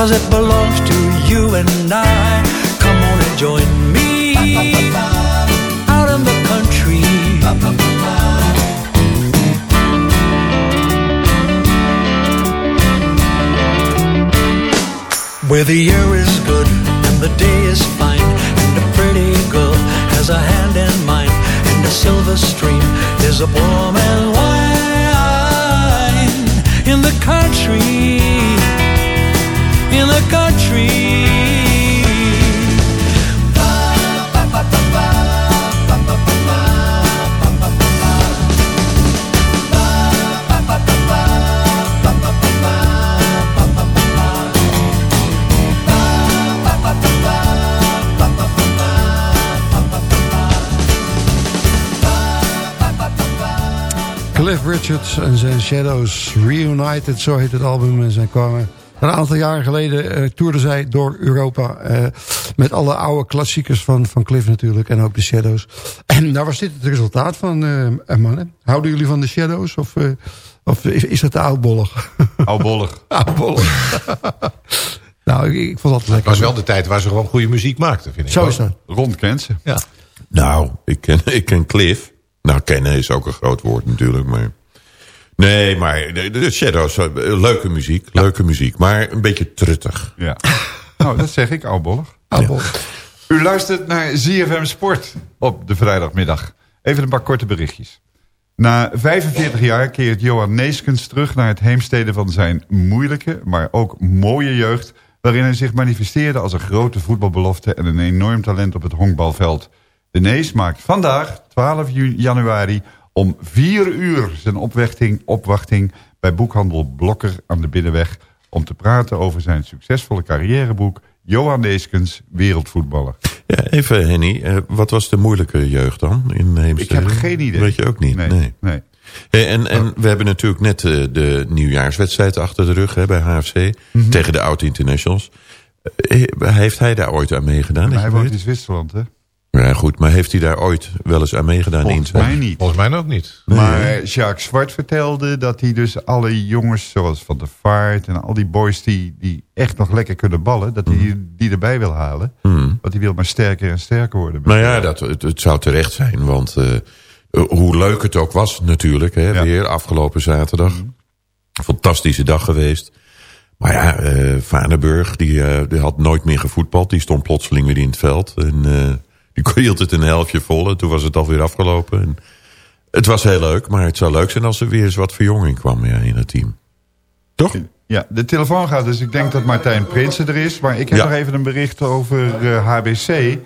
Cause it belongs to you and I Come on and join me Out in the country Where the air is good and the day is fine And a pretty girl has a hand in mine And the silver stream is a warm and wine in the country. Cliff Richards en zijn Shadows Reunited, zo heet het album. En zij kwamen een aantal jaren geleden uh, toerden zij door Europa. Uh, met alle oude klassiekers van, van Cliff natuurlijk. En ook de Shadows. En daar was dit het resultaat van, uh, mannen. Houden jullie van de Shadows? Of, of is, is dat oudbollig? Oudbollig. oudbollig. nou, ik, ik, vond dat lekker. Het was wel de tijd waar ze gewoon goede muziek maakten, vind ik. Zo is dat. Rond. Ja. Nou, ik ken, ik ken Cliff. Nou, kennen is ook een groot woord natuurlijk. Maar Nee, maar de, de Shadows, eh, leuke muziek, leuke muziek. Maar een beetje truttig. Ja. nou, dat zeg ik, oudbollig. U luistert naar ZFM Sport op de vrijdagmiddag. Even een paar korte berichtjes. Na 45 jaar keert Johan Neeskens terug naar het heemsteden van zijn moeilijke, maar ook mooie jeugd, waarin hij zich manifesteerde als een grote voetbalbelofte en een enorm talent op het honkbalveld. De Nees maakt vandaag, 12 ju- januari, om 4 uur zijn opwachting, opwachting bij boekhandel Blokker aan de Binnenweg om te praten over zijn succesvolle carrièreboek Johan Neeskens, wereldvoetballer. Ja, even Henny, eh, wat was de moeilijke jeugd dan in Heemstede? Ik heb geen idee. Weet je ook niet? Nee, nee. Eh, En, en we hebben natuurlijk net eh, de nieuwjaarswedstrijd achter de rug hè, bij HFC. Mhm. Tegen de oud-internationals. Heeft hij daar ooit aan meegedaan? Maar hij woont in Zwitserland, hè? Ja goed, maar heeft hij daar ooit wel eens aan meegedaan? Volgens mij niet. Volgens mij ook niet. Maar Jacques Zwart vertelde dat hij dus alle jongens zoals Van der Vaart en al die boys die, die echt nog lekker kunnen ballen, dat hij die erbij wil halen. Hmm. Want hij wil maar sterker en sterker worden. Nou ja, dat, het, het zou terecht zijn, want eh, hoe leuk het ook was natuurlijk, hè, weer afgelopen zaterdag. Fantastische dag geweest. Maar ja, eh Vaneburg, die, eh, die had nooit meer gevoetbald. Die stond plotseling weer in het veld. En eh, die hield het een helftje vol en toen was het alweer afgelopen. En het was heel leuk, maar het zou leuk zijn als er weer eens wat verjonging kwam ja, in het team. Toch? Ja, de telefoon gaat dus. Ik denk dat Martijn Prinsen er is. Maar ik heb Ja. nog even een bericht over eh, HBC.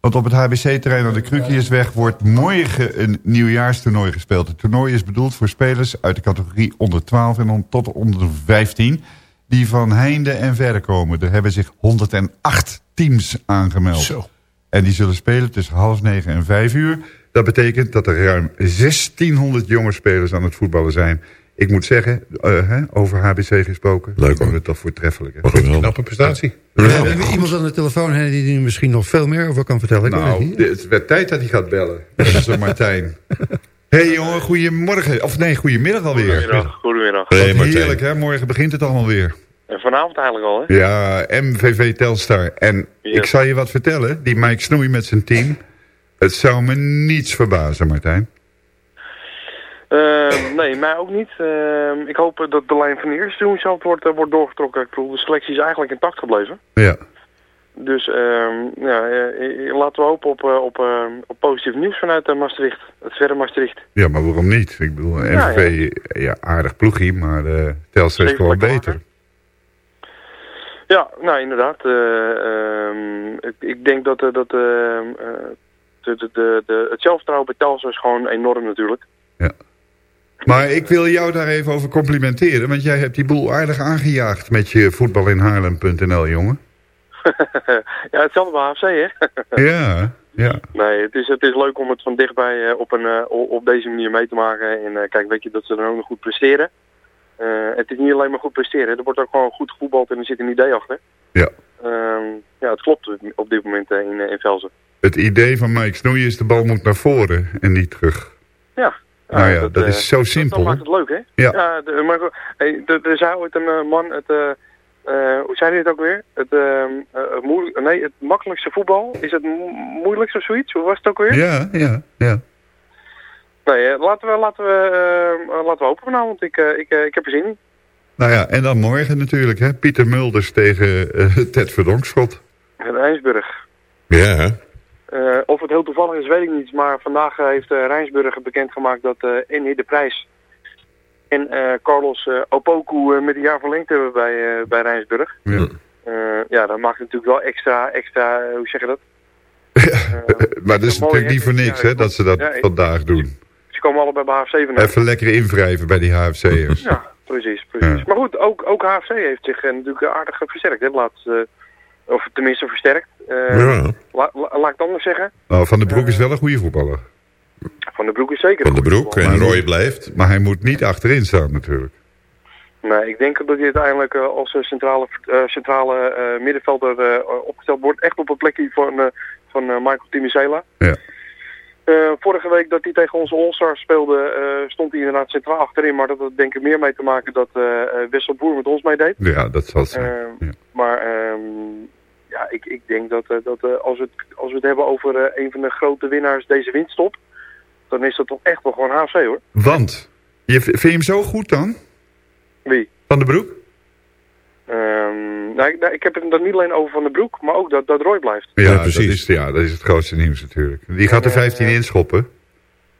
Want op het HBC-terrein aan de Krukiersweg wordt morgen een nieuwjaarstoernooi gespeeld. Het toernooi is bedoeld voor spelers uit de categorie onder 12 en on- tot onder 15. Die van heinde en verder komen. Er hebben zich 108 teams aangemeld. Zo. En die zullen spelen tussen half negen en vijf uur. Dat betekent dat er ruim 1600 jonge spelers aan het voetballen zijn. Ik moet zeggen, eh, hè, over HBC gesproken. Leuk hoor. het toch voortreffelijk. Hè? Knappe prestatie. We hebben iemand aan de telefoon Henny, die er misschien nog veel meer over kan vertellen. Het Nou, het werd tijd dat hij gaat bellen. Dat is Martijn. hey, jongen, goedemorgen. Of nee, goedemiddag alweer. Goedemiddag, goedemiddag. Wat Hey, Martijn. heerlijk, hè? Morgen begint het allemaal weer. En vanavond eigenlijk al, hè? Ja, MVV Telstar. En ik zal je wat vertellen. Die Mike Snoei met zijn team. Het zou me niets verbazen, Martijn. Ehm, nee, mij ook niet. Ehm, ik hoop dat de lijn van de eerste seizoen wordt, eh, wordt doorgetrokken. Ik bedoel, de selectie is eigenlijk intact gebleven. Ja. Dus ehm, ja, eh, eh, laten we hopen op, op, op positief nieuws vanuit Maastricht. Het verre Maastricht. Ja, maar waarom niet? Ik bedoel, Ja, MVV, ja, aardig ploegie, maar Telstar is gewoon beter. Ja, nou inderdaad. eh, ehm, ik, ik denk dat, eh, dat ehm, eh, de, de, de, het zelfvertrouwen bij Telstar is gewoon enorm natuurlijk. Maar ik wil jou daar even over complimenteren, want jij hebt die boel aardig aangejaagd met je voetbalinhaarlem.nl, jongen. ja, hetzelfde bij HFC, hè? Ja, ja. Nee, het is, het is leuk om het van dichtbij op, een, op deze manier mee te maken. En kijk, weet je dat ze dan ook nog goed presteren. Eh, het is niet alleen maar goed presteren, er wordt ook gewoon goed gevoetbald en er zit een idee achter. Ja. Ehm, ja, het klopt op dit moment eh, in, eh, in Velzen. Het idee van Mike Snoei is de bal moet naar voren en niet terug. Ja. Nou ja, dat is zo simpel. Dat maakt het leuk, hè? Ja. de, maar hey, er- zei ooit een man, het, hoe zei hij het ook weer? Het, moe- nee, het makkelijkste voetbal is het mo- moeilijkste of zoiets? Hoe was het ook weer? Ja, ja, ja. Nee, eh, laten we, laten we, eh, laten we hopen vanavond. Ik, eh, ik, eh, ik heb er zin in. Nou ja, en dan morgen natuurlijk, hè. Pieter Mulders tegen eh, Ted Verdonkschot. In Rijnsburg. Ja, Eh, of het heel toevallig is, weet ik niet. Maar vandaag eh, heeft uh, Rijnsburg bekendgemaakt dat uh, de Prijs en uh, Carlos uh, Opoku met een jaar verlengd hebben bij, bij Rijnsburg. Ja. ja, dat maakt natuurlijk wel extra, extra hoe zeg je dat? maar dat is natuurlijk niet voor niks, hè, dat ze dat ja, vandaag doen. Ze komen allebei bij HFC vandaan. Even lekker invrijven bij die HFC'ers. ja, precies, precies. Ja. Maar goed, ook, ook HFC heeft zich natuurlijk aardig versterkt, hè, laatst. Of tenminste versterkt. Uh, ja. la, la, laat ik het anders zeggen. Nou, Van den Broek is wel een goede voetballer. Van den Broek is zeker Van den Broek en Roy blijft. Maar hij moet niet achterin staan natuurlijk. Nee, ik denk dat hij uiteindelijk als centrale, centrale middenvelder opgesteld wordt. Echt op het plekje van, van Michael Timicela. Ja. Vorige week dat hij tegen onze All-Stars speelde, stond hij inderdaad centraal achterin. Maar dat had denk ik meer mee te maken dat Wessel Boer met ons meedeed. Ja, dat zal zijn. Ja. Maar um, ja, ik, ik denk dat, uh, dat uh, als, we het, als we het hebben over uh, een van de grote winnaars deze winststop, dan is dat toch echt wel gewoon HFC hoor. Want Je, vind je hem zo goed dan? Wie? Van de Broek? Ehm, nou, ik, nou, ik heb het dan niet alleen over Van de Broek, maar ook dat, dat Roy blijft. Ja, precies. Dat is, ja, dat is het grootste nieuws natuurlijk. Die gaat er 15 eh, inschoppen.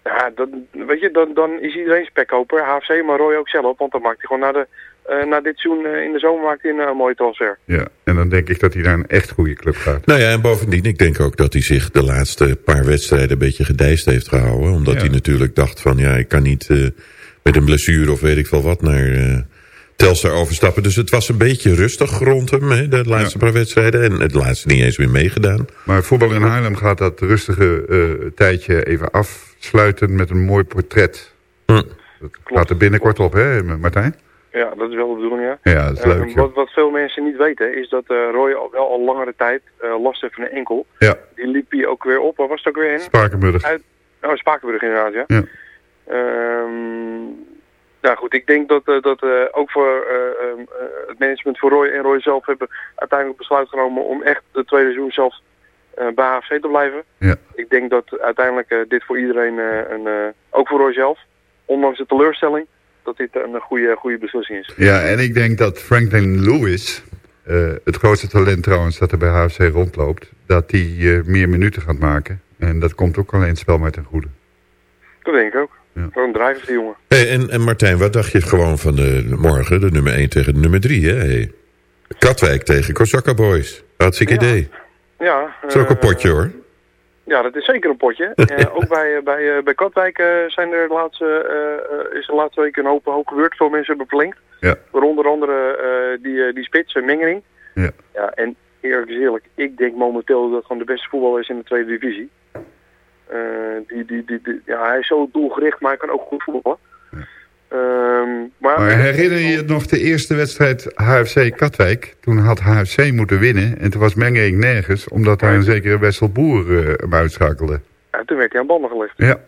Ja, dan, weet je, dan, dan is iedereen spekkoper. HFC, maar Roy ook zelf. Want dan maakt hij gewoon na, de, eh, na dit seizoen eh, in de zomer maakt hij een eh, mooie transfer. Ja, en dan denk ik dat hij naar een echt goede club gaat. Nou ja, en bovendien, ik denk ook dat hij zich de laatste paar wedstrijden een beetje gedijst heeft gehouden. Omdat Ja. hij natuurlijk dacht van, ja, ik kan niet eh, met een blessure of weet ik veel wat naar eh Telstar overstappen. Dus het was een beetje rustig rond hem, hè, de laatste paar wedstrijden. En het laatste niet eens weer meegedaan. Maar voetbal in Haarlem gaat dat rustige eh, tijdje even afsluiten met een mooi portret. Hm. Dat gaat er binnenkort op, hè Martijn? Ja, dat is wel de bedoeling, ja. Ja, dat is leuk. joh. wat, wat veel mensen niet weten, is dat eh, Roy al, wel al langere tijd eh, last heeft van een enkel. Ja, Die liep hij ook weer op. Waar was het ook weer in? Spakenburg. Uit, oh, Spakenburg inderdaad, ja. Ja. Ehm, nou goed, ik denk dat, eh, dat eh, ook voor eh, ehm, eh, het management voor Roy en Roy zelf hebben uiteindelijk besluit genomen om echt de tweede seizoen zelf bij HFC te blijven. Ja. Ik denk dat uiteindelijk dit voor iedereen, een, ook voor Roy zelf, ondanks de teleurstelling, dat dit een goede, goede beslissing is. Ja, en ik denk dat Franklin Lewis, het grootste talent trouwens dat er bij HFC rondloopt, dat die eh, meer minuten gaat maken. En dat komt ook alleen het spel maar ten goede. Dat denk ik ook. Ja. Gewoon drijven die jongen. Hey, en, en Martijn, wat dacht je gewoon van de, morgen, de nummer 1 tegen de nummer 3, hè? Hey. Katwijk tegen Kosaka Boys. Hartstikke Ja. idee. Ja, Dat is ook een eh, potje, hoor. Ja, dat is zeker een potje. Eh, ook bij, eh, bij, bij Katwijk zijn er de laatste, is de laatste week een hoop, hoop gebeurd. Veel mensen hebben verlengd. Ja. Door onder andere die, die spits, Mengering. Ja. Ja, en eerlijk is eerlijk, ik denk momenteel dat dat gewoon de beste voetballer is in de tweede divisie. Eh, die, die, die, die- ja, hij is zo doelgericht, maar hij kan ook goed voetballen. Ehm, maar, Maar herinner je je nog de eerste wedstrijd HFC Katwijk? Toen had HFC moeten winnen en toen was Mengering nergens, omdat daar een zekere Wessel Boer eh, hem uitschakelde. ja, toen werd hij aan banden gelegd. Ja,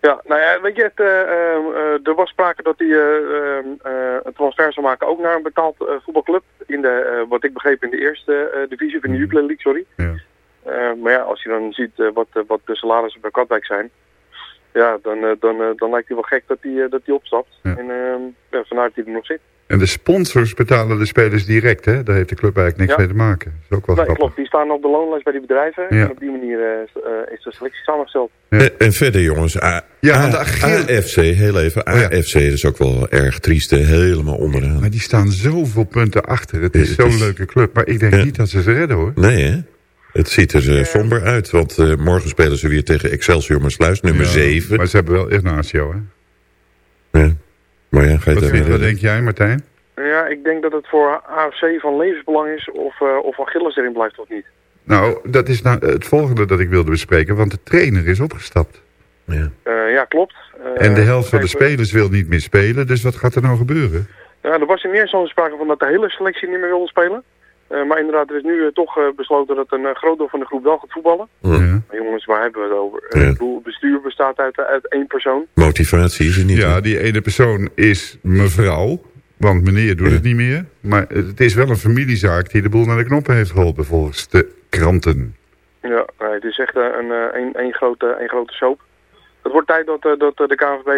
Ja, nou ja, weet je, het, eh, er was sprake dat hij eh, ehm, eh, een transfer zou maken ook naar een betaald voetbalclub. In de, wat ik begreep, in de eerste divisie, in de Jupiler League, sorry. ja. Eh, maar ja, als je dan ziet eh, wat, eh, wat de salarissen bij Katwijk zijn, ja, dan, dan, dan lijkt hij wel gek dat hij, dat hij opstapt. Ja. En ehm, ja, dat hij er nog zit. En de sponsors betalen de spelers direct, hè? Daar heeft de club eigenlijk niks Ja. mee te maken. Dat is ook wel Nee, grappig. klopt. Die staan op de loonlijst bij die bedrijven. Ja. En op die manier eh, is- de selectie samengesteld. Ja. En, en verder, jongens. A, Ja, A- want de AFC, heel even. Oh ja. AFC is ook wel erg triest, helemaal onderaan. Maar die staan zoveel punten achter. Het is zo'n is- leuke club. Maar ik denk Ja. niet dat ze ze redden, hoor. Nee, hè? Het ziet er eh, somber uit, want eh, morgen spelen ze weer tegen Excelsior Maassluis, nummer Ja, 7. Maar ze hebben wel Ignacio, hè? Ja. Maar ja, ga je Wat, vind- weer wat denk jij, Martijn? Ja, ik denk dat het voor AFC van levensbelang is of, eh of Achilles erin blijft of niet. Nou, dat is nou het volgende dat ik wilde bespreken. Want de trainer is opgestapt. Ja. Eh, ja, klopt. Eh, En de helft van de spelers wil niet meer spelen. Dus wat gaat er nou gebeuren? Ja, er was in eerste instantie sprake van dat de hele selectie niet meer wilde spelen. Eh, maar inderdaad, er is nu eh, toch eh, besloten dat een groot deel van de groep wel gaat voetballen. Ja. Maar jongens, waar hebben we het over? Eh, Ja. ik bedoel, het bestuur bestaat uit, uit één persoon. Motivatie is er niet. Ja, hè? die ene persoon is mevrouw. Want meneer doet Ja. het niet meer. Maar het is wel een familiezaak die de boel naar de knoppen heeft geholpen volgens de kranten. Ja, nee, het is echt een, eh, een, een, grote, een grote soap. Het wordt tijd dat, eh, dat de KNVB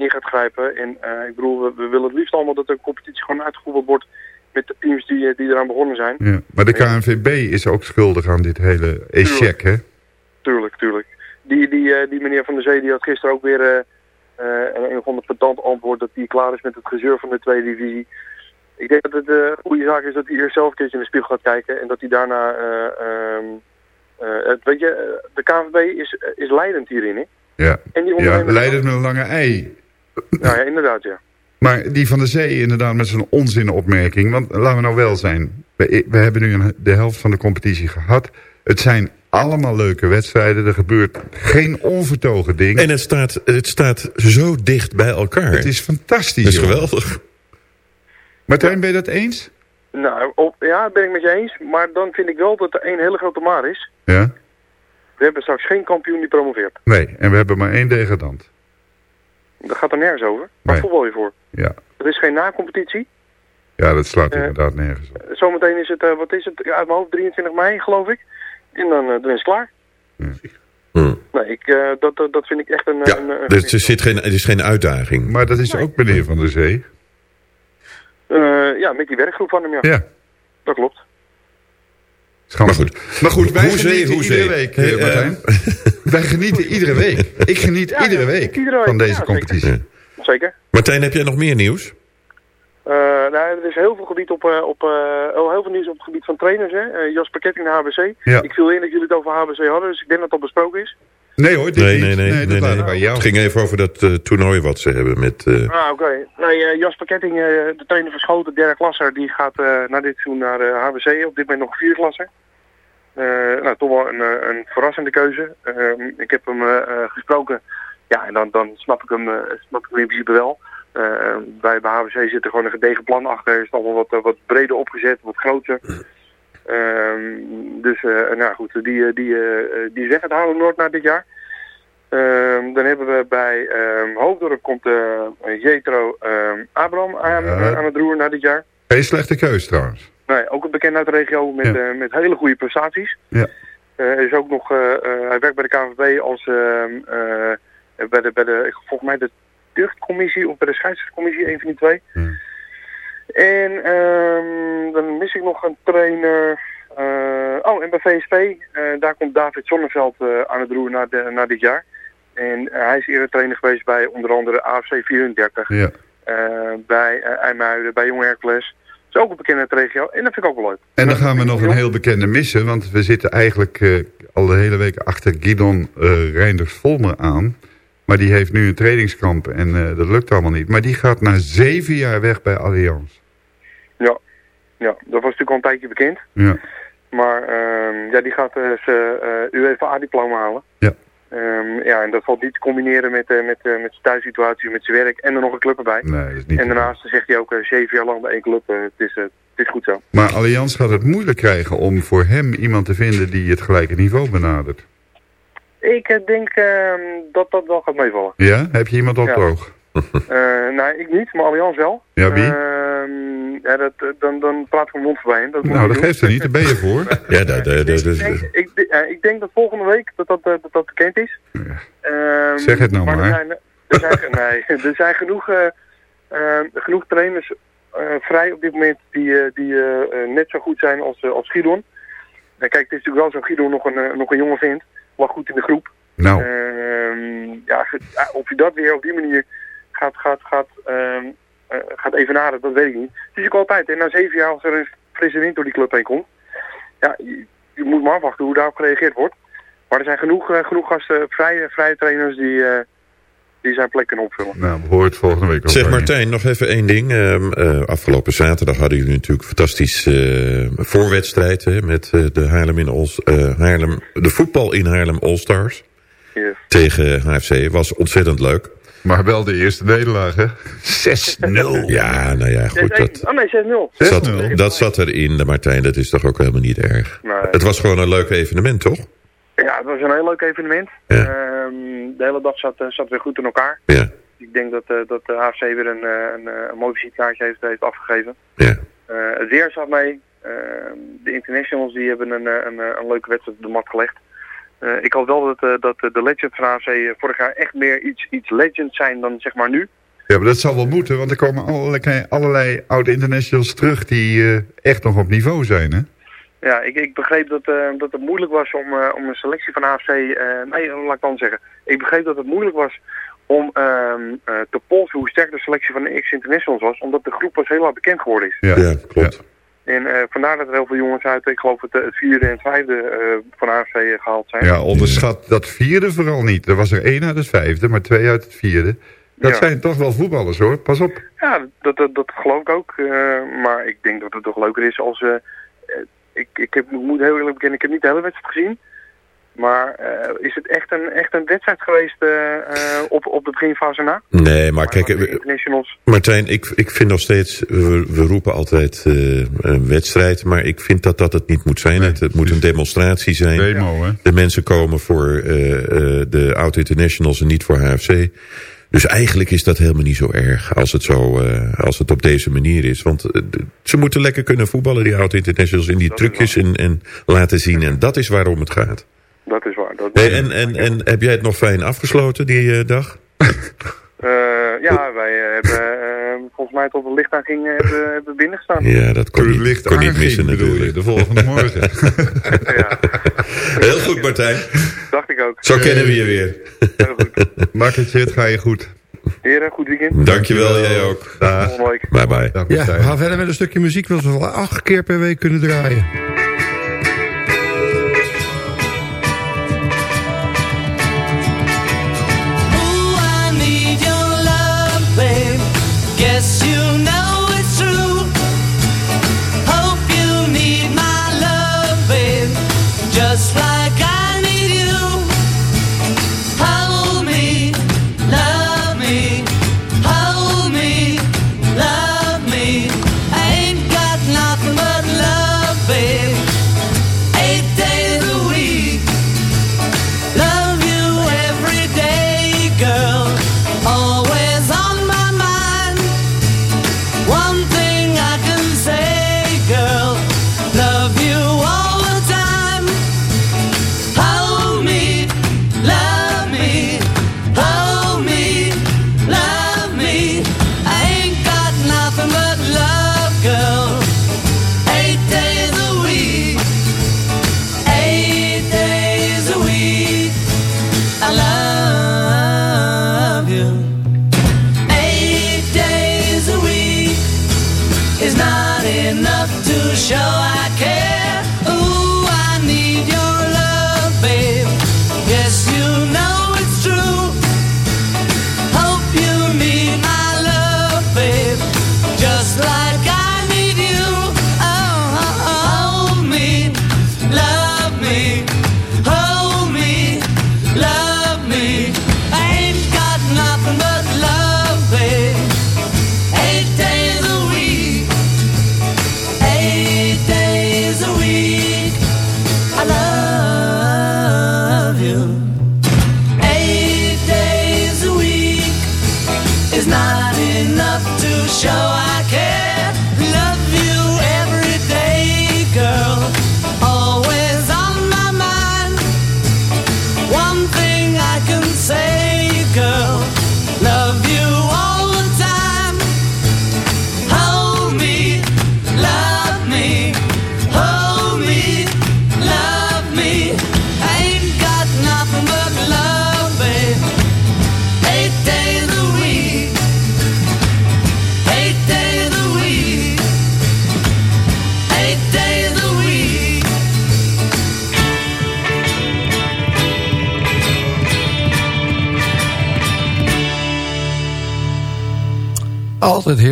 in gaat grijpen. En eh, ik bedoel, we, we willen het liefst allemaal dat de competitie gewoon uitgevoerd wordt met de teams die, eh, die eraan begonnen zijn. Ja. Maar de KNVB is ook schuldig aan dit hele echec, hè? Tuurlijk, tuurlijk. Die, die, eh, die meneer Van der Zee die had gisteren ook weer eh, een, een of ander pedant antwoord dat hij klaar is met het gezeur van de tweede divisie. Ik denk dat het een goede zaak is dat hij eerst zelf een keertje in de spiegel gaat kijken en dat hij daarna, eh, ehm, eh, weet je, de KNVB is, is leidend hierin, hè? Ja, En die ja leidend met een lange ei. Ja, ja, inderdaad, ja. Maar die van de zee inderdaad met zijn onzinopmerking. Want laten we nou wel zijn. We, we hebben nu een, de helft van de competitie gehad. Het zijn allemaal leuke wedstrijden. Er gebeurt geen onvertogen ding. En het staat, het staat zo dicht bij elkaar. het is fantastisch. Dat is joh. geweldig. Martijn, ben je dat eens? Nou, op, ja, ben ik met je eens. Maar dan vind ik wel dat er één hele grote maar is. Ja? We hebben straks geen kampioen die promoveert. Nee, en we hebben maar één degradant. Dat gaat er nergens over. Waar Nee. voetbal je voor? Ja. Er is geen na-competitie. ja, dat slaat Eh. inderdaad nergens op. Zometeen is het, eh, wat is het, Ja, uit mijn hoofd 23 mei geloof ik. En dan, eh, dan is het klaar. Hm. Nee, ik, eh, dat, dat, dat vind ik echt een... Ja, een, een dus er, zit geen, er is geen uitdaging. Maar dat is ook meneer Van der Zee. Eh, ja, met die werkgroep van hem, ja. Ja. Dat klopt. Maar goed. Maar goed, wij Hoezee, genieten hoezee. iedere week, Hey, eh, eh, Martijn. wij genieten iedere week. Ik geniet Ja, iedere ja, week ik iedere week. van deze Ja, zeker. competitie. Zeker. Martijn, heb jij nog meer nieuws? Eh, nou, er is heel veel, gebied op, eh, op, eh, oh, heel veel nieuws op het gebied van trainers. Hè? Eh, Jasper Ketting, de HBC. Ja. Ik viel in dat jullie het over HBC hadden, dus ik denk dat dat besproken is. Nee hoor, dit Nee, niet. nee, nee. nee, nee. bij jou. Het ging even over dat eh, toernooi wat ze hebben met... eh, Ah, oké. Nee, eh, Jasper Ketting, eh, de trainer van Schoten, derde klasser, die gaat eh na dit seizoen naar de HBC. Op dit moment nog vierde klasser. Eh, nou, toch wel een, een verrassende keuze. Ehm, ik heb hem gesproken. Ja, en dan, dan snap ik hem, eh, snap ik hem in principe wel. Eh, bij, bij HBC zit er gewoon een gedegen plan achter. Is het allemaal wat, wat breder opgezet, wat groter. Ehm, dus, eh, nou goed, die, eh, die, eh, die weg uit Haarlem Noord na dit jaar. Ehm, dan hebben we bij ehm Hoofddorp komt Jetro ehm, Abraham aan, aan het roer na dit jaar. Geen slechte keus trouwens. Nee, ook een bekend uit de regio met, Ja. met hele goede prestaties. Ja. Is ook nog, hij werkt bij de KNVB als bij de, bij de, volgens mij de tuchtcommissie of bij de scheidsrechtscommissie, een van die twee. En ehm, dan mis ik nog een trainer. eh, oh, en bij VSP, eh, daar komt David Zonneveld eh, aan het roer na, de, na dit jaar. En hij is eerder trainer geweest bij onder andere AFC 34, Ja. bij IJmuiden, bij Jong Hercules. Dat is ook een bekende regio en dat vind ik ook wel leuk. En dan gaan we nog een heel bekende missen, want we zitten eigenlijk al de hele week achter Guidon eh Reinders Volmer aan. Maar die heeft nu een trainingskamp en dat lukt allemaal niet. Maar die gaat na zeven jaar weg bij Allianz. Ja, ja dat was natuurlijk al een tijdje bekend. Ja. Maar ehm, ja, die gaat uh, zijn uh, UEFA-diploma halen. Ja. Um, ja, en dat valt niet te combineren met, uh, met, met zijn thuissituatie, met zijn werk en er nog een club erbij. Nee, dat is niet en daarnaast zegt hij ook zeven jaar lang bij één club, het, is, het is goed zo. Maar Allianz gaat het moeilijk krijgen om voor hem iemand te vinden die het gelijke niveau benadert. Ik denk ehm, dat dat wel gaat meevallen. Ja? Heb je iemand op het ja. oog? Uh, nou, ik niet, maar Allianz wel. Ja, wie? Uh, ja, dat, dan, dan praat ik mijn mond voorbij. Dat nou, dat geeft er niet, daar ben je voor. ja, dat, dat, dat, ik, denk, ik, uh, ik denk dat volgende week dat dat, dat, dat bekend is. Ja. Uh, zeg het nou maar. maar. Er, zijn, er, zijn, nee, er zijn genoeg, uh, genoeg trainers vrij op dit moment die, die net zo goed zijn als, als Gidon. kijk, het is natuurlijk wel zo Gidon nog een, nog een jonge vindt. Wel goed in de groep. Nou. Ehm, ja, of je dat weer op die manier gaat, gaat, gaat, um, uh, gaat evenaren, dat weet ik niet. Het is ook altijd, en na zeven jaar als er een frisse wind door die club heen komt, ja, je, je moet maar afwachten hoe daarop gereageerd wordt. Maar er zijn genoeg, uh, genoeg gasten, vrije, vrije trainers die, uh, die zijn plek kunnen opvullen. Nou, we horen het volgende week ook. Zeg Martijn, nog even één ding. Uh, afgelopen zaterdag hadden jullie natuurlijk een fantastisch voorwedstrijd hè, met de Haarlem in All, Haarlem, de voetbal in Haarlem All-Stars. Yes. Tegen HFC. Was ontzettend leuk. Maar wel de eerste nederlaag, hè? 6-0. Ja, nou ja, goed. Dat, oh nee, 6-0. Zat, dat zat erin, Martijn. Dat is toch ook helemaal niet erg. Nee. Het was gewoon een leuk evenement, toch? Ja, het was een heel leuk evenement. Ja. Um, de hele dag zat, zat weer goed in elkaar. Ja. Ik denk dat, uh, dat de HFC weer een, een, een mooi visitekaartje heeft, heeft afgegeven. Ja. Uh, het weer zat mee. Uh, de internationals die hebben een, een, een leuke wedstrijd op de mat gelegd. Uh, ik hoop wel dat, uh, dat de Legends van AFC vorig jaar echt meer iets, iets legends zijn dan zeg maar nu. Ja, maar dat zal wel moeten, want er komen allerlei, allerlei oude internationals terug die uh, echt nog op niveau zijn, hè? Ja, ik, ik begreep dat, dat het moeilijk was om, om een selectie van AFC... nee, laat ik dan zeggen. Ik begreep dat het moeilijk was om ehm, te polsen hoe sterk de selectie van de X-Internationals was... omdat de groep pas heel bekend geworden is. Ja, ja klopt. Ja. En uh, vandaar dat er heel veel jongens uit, ik geloof het, het vierde en het vijfde uh, van AFC gehaald zijn. Ja, onderschat dat vierde vooral niet. Er was er één uit het vijfde, maar twee uit het vierde. Dat ja. zijn toch wel voetballers hoor, pas op. Ja, dat, dat, dat geloof ik ook. Uh, maar ik denk dat het toch leuker is als... ik, ik, heb, ik moet heel eerlijk bekennen, ik heb niet de hele wedstrijd gezien. Maar uh, is het echt een, echt een wedstrijd geweest uh, uh, op, op de beginfase na? Nee, maar kijk, Martijn, ik, ik vind nog steeds, we, we roepen altijd een wedstrijd, maar ik vind dat dat het niet moet zijn. Nee, het, het moet een demonstratie zijn. Demo, hè? De mensen komen voor de oud-internationals en niet voor HFC. Dus eigenlijk is dat helemaal niet zo erg als het, zo, als het op deze manier is. Want ze moeten lekker kunnen voetballen, die oud-internationals, in die trucjes en, en laten zien. En dat is waarom het gaat. Dat is waar. Dat Hey, en, en, en heb jij het nog fijn afgesloten, die eh, dag? Eh, ja, wij eh, hebben volgens mij tot het licht aan ging, hebben, hebben we binnen gestaan. Ja, dat kon, niet, licht kon niet missen bedoel je, natuurlijk. de volgende morgen. ja, Heel goed, Martijn. dacht ik ook. Zo kennen we je weer. Heel goed. Makketje, het ga je goed. Heren, goed weekend. Dankjewel, jij ook. Dag. Bye bye. Ja, Martijn. we gaan verder met een stukje muziek. Dat we wel acht keer per week kunnen draaien.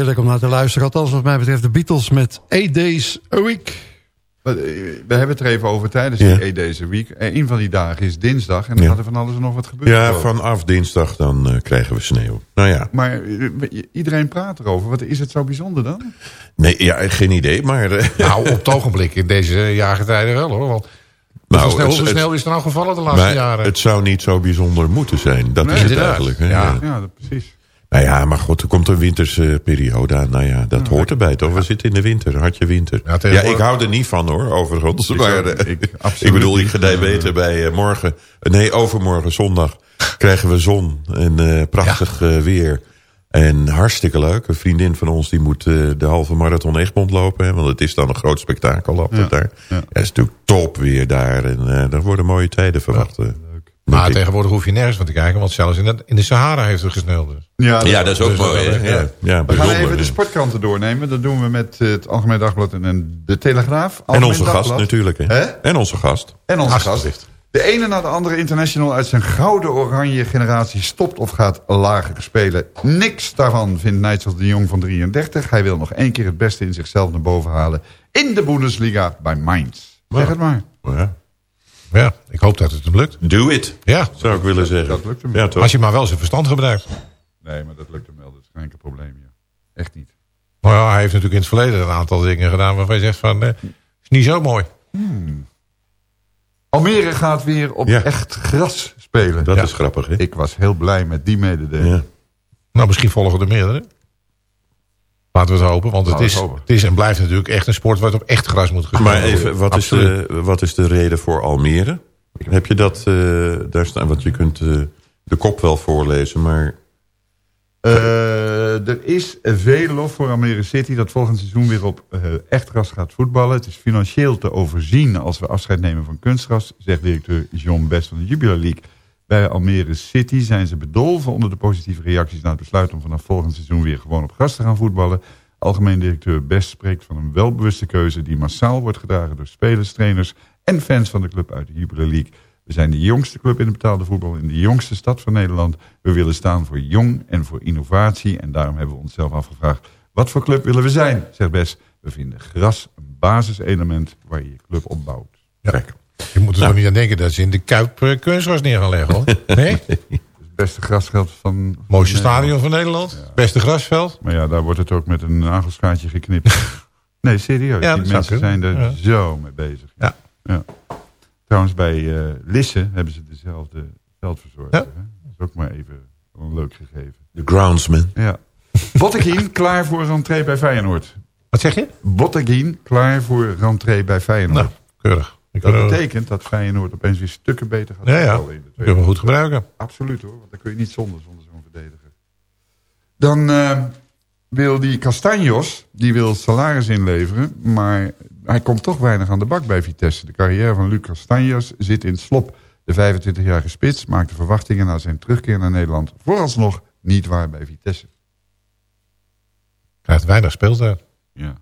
Heerlijk om naar te luisteren. Althans wat mij betreft de Beatles met Eight Days a Week. We we hebben het er even over tijdens Ja. die E deze week. En een van die dagen is dinsdag. En dan Ja. gaat er van alles en nog wat gebeuren. Ja, vanaf dinsdag dan eh, krijgen we sneeuw. Nou ja, Maar eh, iedereen praat erover. Wat is het zo bijzonder dan? nee, ja geen idee, maar... eh, Nou, op het ogenblik in deze jaargetijden wel hoor. Want nou, hoeveel het- sneeuw is er nou gevallen de laatste jaren? het zou niet zo bijzonder moeten zijn. Dat Nee, is het eigenlijk. Hè? Ja. Ja. Precies. Nou ja, maar goed, er komt een winterse periode aan. Nou ja, dat hoort erbij toch? We zitten in de winter, hartje winter. Ja, ik hou er niet van hoor, overigens. Ik Maar, eh, ik ik, absoluut bedoel, ik gedij beter bij eh, morgen. Nee, overmorgen, zondag, krijgen we zon en eh, prachtig weer. En hartstikke leuk. Een vriendin van ons die moet de halve marathon Egmond lopen. Hè, want het is dan een groot spektakel altijd Ja, daar. ja. Het is natuurlijk top weer daar. En eh er worden mooie tijden verwacht. Maar tegenwoordig hoef je nergens van te kijken. Want zelfs in de, in de Sahara heeft het gesneeuwd. Dus. Ja, Ja, dat is ook Dus mooi. dat- hè? Ja, ja, We gaan even de ja. sportkranten doornemen. Dat doen we met eh, het Algemeen Dagblad en de Telegraaf. En onze gast natuurlijk. Hè? Hè? En onze gast. En onze gast. De ene na de andere international uit zijn gouden oranje generatie stopt of gaat lager spelen. Niks daarvan vindt Nigel de Jong van 33. Hij wil nog één keer het beste in zichzelf naar boven halen in de Bundesliga bij Mainz. Zeg het maar. Ja. Ja, ik hoop dat het hem lukt. Do it, Ja, zou ik willen zeggen. Dat lukt hem. Ja, toch? als je maar wel zijn verstand gebruikt. Nee, maar dat lukt hem wel. Dat is geen enkel probleem. Ja. Echt niet. Maar ja, hij heeft natuurlijk in het verleden een aantal dingen gedaan waarvan je zegt van, eh, is niet zo mooi. Almere gaat weer op Ja. echt gras spelen. Dat Ja. is grappig, hè? Ik was heel blij met die mededeling. Ja. Nou, misschien volgen er meerdere. Laten we het hopen, want het is, het is en blijft natuurlijk echt een sport waar het op echt gras moet gespeeld Maar even, wat is, de, wat is de reden voor Almere? Heb je dat eh, daar staan? Want je kunt eh, de kop wel voorlezen, maar... Eh, er is veel lof voor Almere City dat volgend seizoen weer op echt gras gaat voetballen. Het is financieel te overzien als we afscheid nemen van kunstgras, zegt directeur John Best van de Jubilee League. Bij Almere City zijn ze bedolven onder de positieve reacties na het besluit om vanaf volgend seizoen weer gewoon op gras te gaan voetballen. Algemeen directeur Best spreekt van een welbewuste keuze die massaal wordt gedragen door spelers, trainers en fans van de club uit de Jubilee League. We zijn de jongste club in het betaalde voetbal in de jongste stad van Nederland. We willen staan voor jong en voor innovatie. En daarom hebben we onszelf afgevraagd, wat voor club willen we zijn? Zegt Best, we vinden gras een basiselement waar je je club opbouwt. Kijk, je moet er toch niet aan denken dat ze in de Kuip eh, kunstgras neer gaan leggen, hoor. Nee? Het beste grasveld van... Mooiste van stadion van Nederland. Beste grasveld. Maar ja, daar wordt het ook met een nagelschaartje geknipt. nee, serieus. Ja, Die mensen zijn er Ja. zo mee bezig. Ja. ja. Trouwens, bij eh Lisse hebben ze dezelfde veldverzorger. Ja. Dat is ook maar even een leuk gegeven. De groundsman. Ja. Botteguin klaar voor rentree bij Feyenoord. Wat zeg je? Botteguin klaar voor rentree bij Feyenoord. Nou, keurig. Ik dat kan er- betekent dat Feyenoord opeens weer stukken beter gaat Ja, ja. in de Dat kunnen we goed gebruiken. Absoluut hoor, want daar kun je niet zonder, zonder zo'n verdediger. Dan eh, wil die Castanjos, die wil salaris inleveren, maar hij komt toch weinig aan de bak bij Vitesse. De carrière van Luc Castanjos zit in het slop. De 25-jarige spits maakt de verwachtingen na zijn terugkeer naar Nederland vooralsnog niet waar bij Vitesse. Krijgt weinig speeltijd. Ja.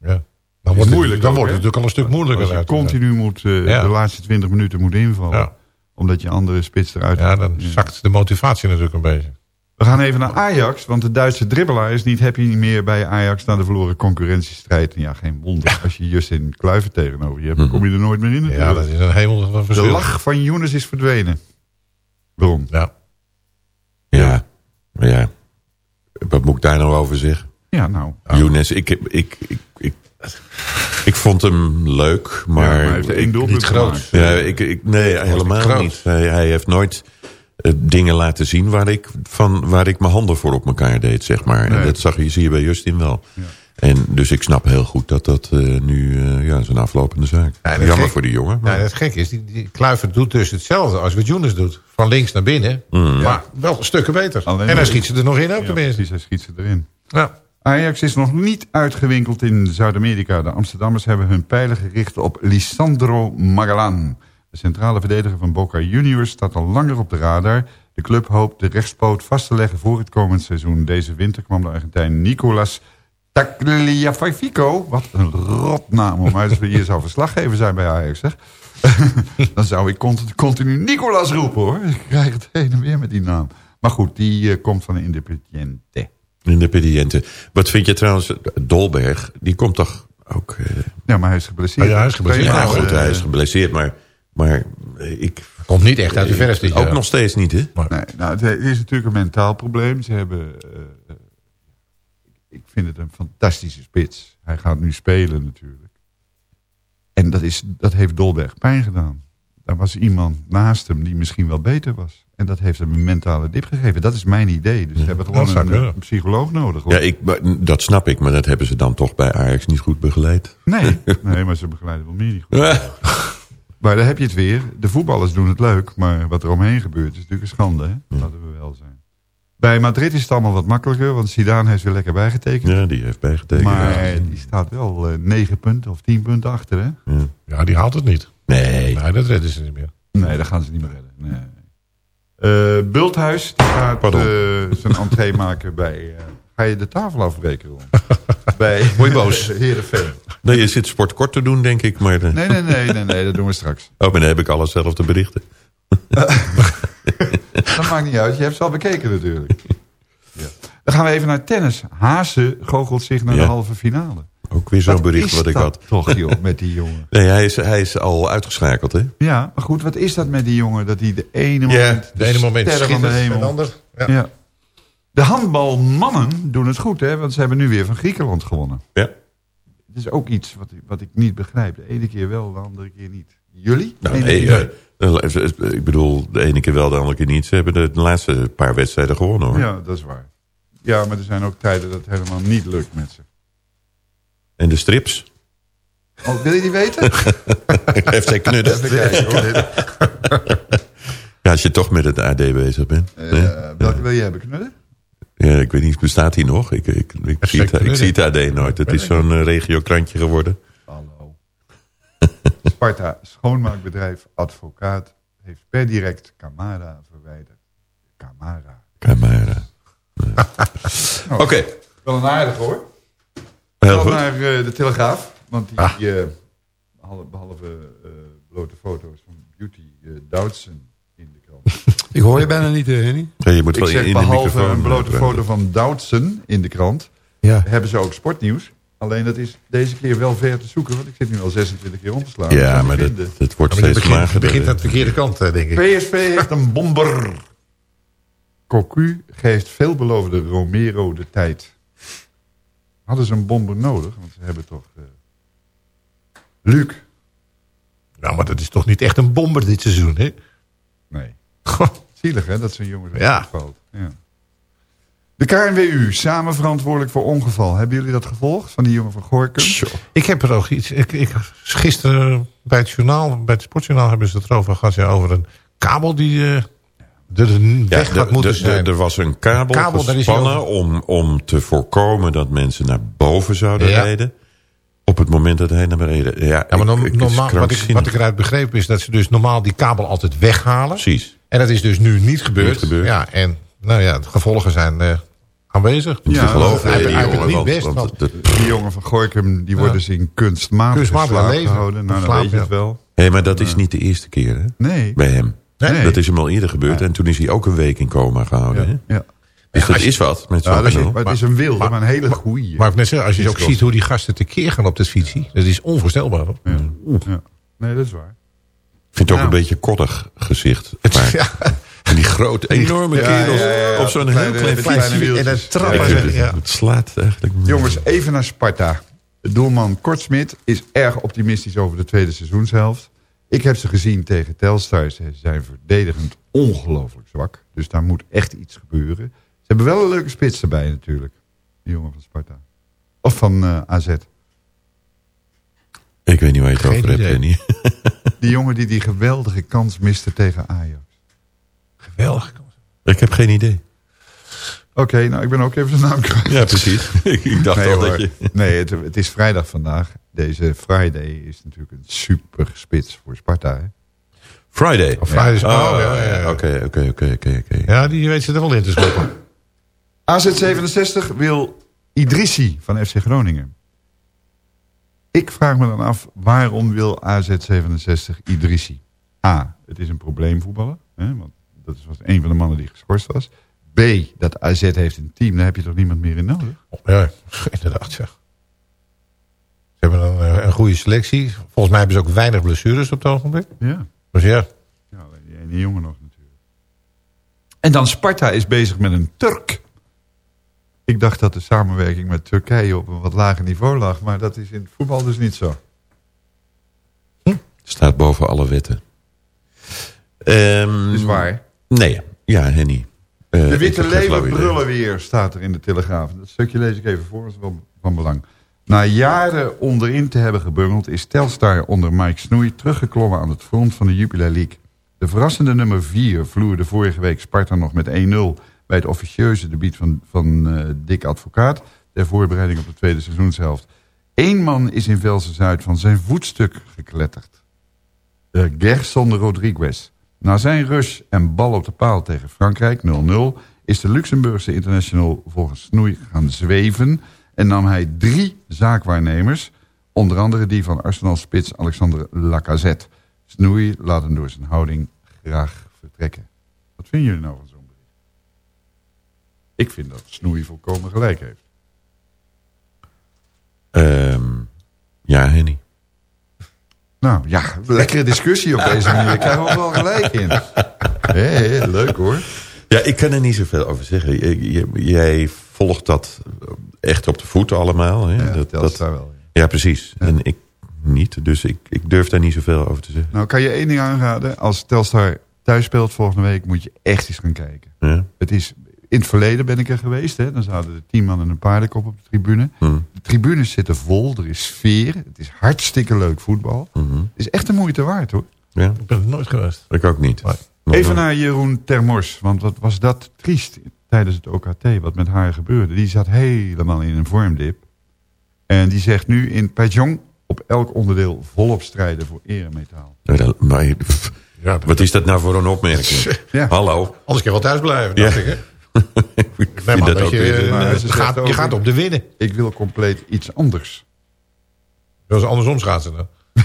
Ja. Dan wordt, moeilijk het, dan ook, wordt het natuurlijk al een stuk moeilijker. Als je continu moet, eh, Ja. de laatste 20 minuten moet invallen, Ja. omdat je andere spits eruit Ja, dan zakt de motivatie natuurlijk een beetje. We gaan even naar Ajax, want de Duitse dribbelaar is niet happy meer bij Ajax na de verloren concurrentiestrijd. En ja, geen wonder. Als je Justin Kluivert tegenover je hebt, dan kom je er nooit meer in. Ja, dat is een hemel van de lach van Younes is verdwenen. Waarom? Ja. Ja, maar ja. Wat moet ik daar nou over zeggen? Ja, nou. Younes, ik, ik, ik, ik, vond hem leuk, maar... Ja, maar hij heeft één doelpunt niet groot. Ja, ik, ik, nee, helemaal niet. Hij, hij heeft nooit eh, dingen laten zien waar ik, van, waar ik mijn handen voor op elkaar deed, zeg maar. En dat zag je, zie je bij Justin wel. En dus ik snap heel goed dat dat eh, nu uh, ja, is een aflopende zaak. Ja, Jammer gek- voor die jongen. Ja, Maar, het gekke is, die, die Kluivert doet dus hetzelfde als wat Younes doet. Van links naar binnen, Mm. maar wel stukken beter. Alleen en hij schiet ze er nog in ook Ja, tenminste. precies, hij schiet ze erin. Ja. Ajax is nog niet uitgewinkeld in Zuid-Amerika. De Amsterdammers hebben hun pijlen gericht op Lisandro Magallan. De centrale verdediger van Boca Juniors staat al langer op de radar. De club hoopt de rechtspoot vast te leggen voor het komend seizoen. Deze winter kwam de Argentijn Nicolas Tagliafico. Wat een rotnaam om uit te Je zou verslaggever zijn bij Ajax, zeg. Dan zou ik continu, Nicolas roepen, hoor. Ik krijg het heen en weer met die naam. Maar goed, die eh, komt van Independiente. Independiente. Wat vind je trouwens, Dolberg, die komt toch ook... eh, Ja, maar hij is geblesseerd. Ja, hij is geblesseerd. ja, goed, eh, hij is geblesseerd, maar, maar eh, ik... Komt niet echt uit de verf dit Ook nog steeds niet, hè? Nee, nou, het is natuurlijk een mentaal probleem. Ze hebben... ik vind het een fantastische spits. Hij gaat nu spelen natuurlijk. En dat, is, dat heeft Dolberg pijn gedaan. Daar was iemand naast hem die misschien wel beter was. En dat heeft hem een mentale dip gegeven. Dat is mijn idee. Dus ze hebben gewoon een, psycholoog nodig. hoor. Ja, ik, maar dat snap ik, maar dat hebben ze dan toch bij Ajax niet goed begeleid. Nee, nee, maar ze begeleiden wel meer niet goed. Maar daar heb je het weer. De voetballers doen het leuk, maar wat er omheen gebeurt is natuurlijk een schande. Hè? Laten we wel zijn. Bij Madrid is het allemaal wat makkelijker, want Zidane heeft weer lekker bijgetekend. Ja, die heeft bijgetekend. maar ja. die staat wel eh, negen punten of tien punten achter. Hè? Ja. Ja, die haalt het niet. Nee. Nee, dat redden ze niet meer. Nee, dat gaan ze niet meer redden. Nee. Eh, Bulthuis die gaat eh, zijn entree maken bij... eh, ga je de tafel afbreken, Ron? bij Word je boos? Heerenveen. Nee, je zit sport kort te doen, denk ik. Maar, de- Nee, nee, nee, nee, nee, dat doen we straks. Oh, maar dan heb ik alles zelf te berichten. Dat maakt niet uit. Je hebt ze al bekeken natuurlijk. Ja. Dan gaan we even naar tennis. Haase goochelt zich naar Ja. de halve finale. Ook weer zo'n bericht wat ik had. toch, joh, met die jongen. Nee, hij is, hij is al uitgeschakeld, hè? Ja, maar goed, wat is dat met die jongen? Dat hij de ene Ja, moment... de ene moment van de hemel. en ander... Ja. Ja. De handbalmannen doen het goed, hè? Want ze hebben nu weer van Griekenland gewonnen. Ja. Het is ook iets wat ik, wat ik niet begrijp. De ene keer wel, de andere keer niet. Jullie? Nou, nee, keer- eh, ik bedoel, de ene keer wel, de andere keer niet. Ze hebben de, de laatste paar wedstrijden gewonnen, hoor. Ja, dat is waar. Ja, maar er zijn ook tijden dat het helemaal niet lukt met ze. En de strips? Oh, wil je die weten? Heeft zij knudden? Ja, als je toch met het AD bezig bent. Eh, hè? welke wil je hebben, knudden? Ja, ik weet niet, bestaat die nog? Ik, ik, ik, zie, het, ik zie het AD nooit. Het is zo'n uh, regiokrantje geworden. Hallo. Sparta, schoonmaakbedrijf, advocaat, heeft per direct Camara verwijderd. Camara. Camara. Oh, Oké. Wel een aardig hoor. Heel goed. naar eh, de Telegraaf. Want die, Ah. eh, behalve, behalve eh, blote foto's van Beauty uh, Doutzen in de krant. Ik hoor je bijna niet, Henny. Ja, je moet Ik wel zeg in, in de behalve een blote foto van Doutzen in de krant... Ja. hebben ze ook sportnieuws. Alleen dat is deze keer wel ver te zoeken. Want ik zit nu al 26 keer om te slaan. Ik Ja, maar dat, dat wordt Maar steeds begint, je magerder. begint aan de verkeerde kant, denk ik. PSV heeft een bomber. Cocu geeft veelbelovende Romero de tijd. Hadden ze een bomber nodig? Want ze hebben toch... eh, Luc. Nou, maar dat is toch niet echt een bomber dit seizoen, hè? Nee. Zielig hè, dat zo'n jongen zo Ja. valt. Ja. De KNWU, samen verantwoordelijk voor ongeval. Hebben jullie dat gevolgd van die jongen van Gorkum? Ik heb er ook iets... Ik, ik, gisteren bij het journaal, bij het sportjournaal hebben ze het erover gehad. Ja, over een kabel die eh, er Ja, weg de- had moeten de- de- zijn. Er was een kabel, gespannen om, om te voorkomen dat mensen naar boven zouden Ja. rijden. Op het moment dat hij naar beneden... Ja, Ja, maar ik- normaal, wat, ik, wat ik eruit begreep is dat ze dus normaal die kabel altijd weghalen. Precies. En dat is dus nu niet gebeurd. Niet gebeurd. Ja, en nou ja, de gevolgen zijn eh, aanwezig. Niet te geloven, hij, niet want- best. want want- Die jongen van Gorkum, die worden dus in kunstmatig, leven. gehouden. Nou, dan Slaap, weet je het ja. wel. Hé, maar dat is niet de eerste keer, hè? Nee. Bij hem. Nee. Dat is hem al eerder gebeurd. En toen is hij ook een week in coma gehouden. Hè? Ja. Dus dat is wat. Met Ja, dat maar het is een wilde, maar, een hele goeie. Maar ik net zeggen, als je ook ziet hoe die gasten tekeer gaan op dat fietsie. Dat is onvoorstelbaar. hoor. Ja. Ja. Nee, dat is waar. Ik vind het ook een beetje koddig gezicht. Maar Ja, En die grote, enorme Ja, kerels ja, ja, ja. op zo'n Kleine- heel klein kleine fietsje. en dan trappen het, slaat eigenlijk... Jongens, even naar Sparta. De doelman Kortsmit is erg optimistisch over de tweede seizoenshelft. Ik heb ze gezien tegen Telstar. Ze zijn verdedigend ongelooflijk zwak. Dus daar moet echt iets gebeuren. Ze hebben wel een leuke spits erbij natuurlijk. Die jongen van Sparta. Of van eh, AZ. Ik weet niet waar je het Geen over hebt. Henny. Die jongen die die geweldige kans miste tegen Ajax. Geweldig. Ik heb geen idee. Oké, nou ik ben ook even zijn naam kwijt. Ja, precies. ik dacht nee, al hoor. dat je... Nee, het, het is vrijdag vandaag. Deze Friday is natuurlijk een super spits voor Sparta. Hè? Friday. Of Friday is- Oh, oh, ja, ja, ja. Oké, oké, oké, oké. oké. Ja, die weet ze er wel in te schoppen. AZ67 wil Idrissi van FC Groningen. Ik vraag me dan af, waarom wil AZ67 Idrissi? A, het is een probleemvoetballer. Hè, want dat was een van de mannen die geschorst was. B, dat AZ heeft een team, daar heb je toch niemand meer in nodig? Ja, inderdaad zeg. Ze hebben een, eh, een goede selectie. Volgens mij hebben ze ook weinig blessures op het ogenblik. Ja. Dus ja, Ja, die ene jongen nog natuurlijk. En dan Sparta is bezig met een Turk. Ik dacht dat de samenwerking met Turkije op een wat lager niveau lag. Maar dat is in het voetbal dus niet zo. Staat boven alle wetten. Ehm, is waar. Nee, ja, Henny. Eh, De witte leeuwen brullen weer, staat er in de Telegraaf. Dat stukje lees ik even voor, dat is wel van belang. Na jaren onderin te hebben gebungeld... is Telstar onder Mike Snoei teruggeklommen aan het front van de Jupiler League. De verrassende nummer 4 vloerde vorige week Sparta nog met 1-0... bij het officieuze debuut van, van eh, Dick Advocaat... ter voorbereiding op de tweede seizoenshelft. Eén man is in Velsen-Zuid van zijn voetstuk gekletterd. Uh, Gerson Rodriguez. Na zijn rush en bal op de paal tegen Frankrijk 0-0... is de Luxemburgse international volgens Snoei gaan zweven... en nam hij drie zaakwaarnemers... onder andere die van Arsenal-spits Alexander Lacazette. Snoei laat hem door zijn houding graag vertrekken. Wat vinden jullie nou van zo'n bericht? Ik vind dat Snoei volkomen gelijk heeft. Ehm, ja, Henny. Nou ja, lekkere discussie op deze manier. Daar krijgen we wel gelijk in. Hé, leuk hoor. Ja, ik kan er niet zoveel over zeggen. Jij volgt dat echt op de voet allemaal. Hè? Ja, dat, Telstar dat- wel, Ja, precies. En ik niet. Dus ik, ik durf daar niet zoveel over te zeggen. Nou, kan je één ding aanraden. Als Telstar thuis speelt volgende week, moet je echt eens gaan kijken. Ja. Het is, in het verleden ben ik er geweest. Hè? Dan zaten er tien man en een paardenkop op de tribune. Hm. De tribunes zitten vol, er is sfeer. Het is hartstikke leuk voetbal. Het is echt de moeite waard hoor. Ja. Ik ben er nooit geweest. Ik ook niet. Even naar Jeroen Termors, want wat was dat triest tijdens het OKT, wat met haar gebeurde. Die zat helemaal in een vormdip. En die zegt nu in Pajong op elk onderdeel volop strijden voor eremetaal. Dat- maar, pff, Ja, wat is dat nou voor een opmerking? Ja. Hallo. Anders kan je wel thuis blijven, Ja. dacht ik. Hè? ik Nee, dat dat je, weer... maar ze gaat, je gaat op de winnen. Ik wil compleet iets anders. Dat is andersom schaatsen dan.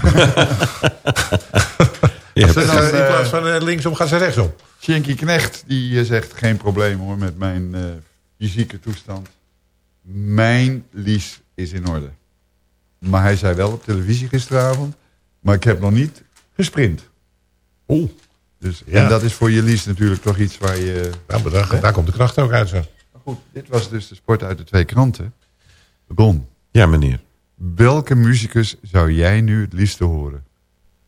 Ja, Dus, dan, eh, in eh, plaats van eh, linksom gaat ze rechtsom. Shinky Knecht die eh, zegt geen probleem hoor met mijn eh, fysieke toestand. Mijn lies is in orde. Maar hij zei wel op televisie gisteravond. Maar ik heb nog niet gesprint. Oeh. Dus, Ja. En dat is voor je lies natuurlijk toch iets waar je... Nou, maar daar, daar komt de kracht ook uit zo. Maar goed, dit was dus de sport uit de twee kranten. Ron, ja, meneer. welke muzikus zou jij nu het liefste horen?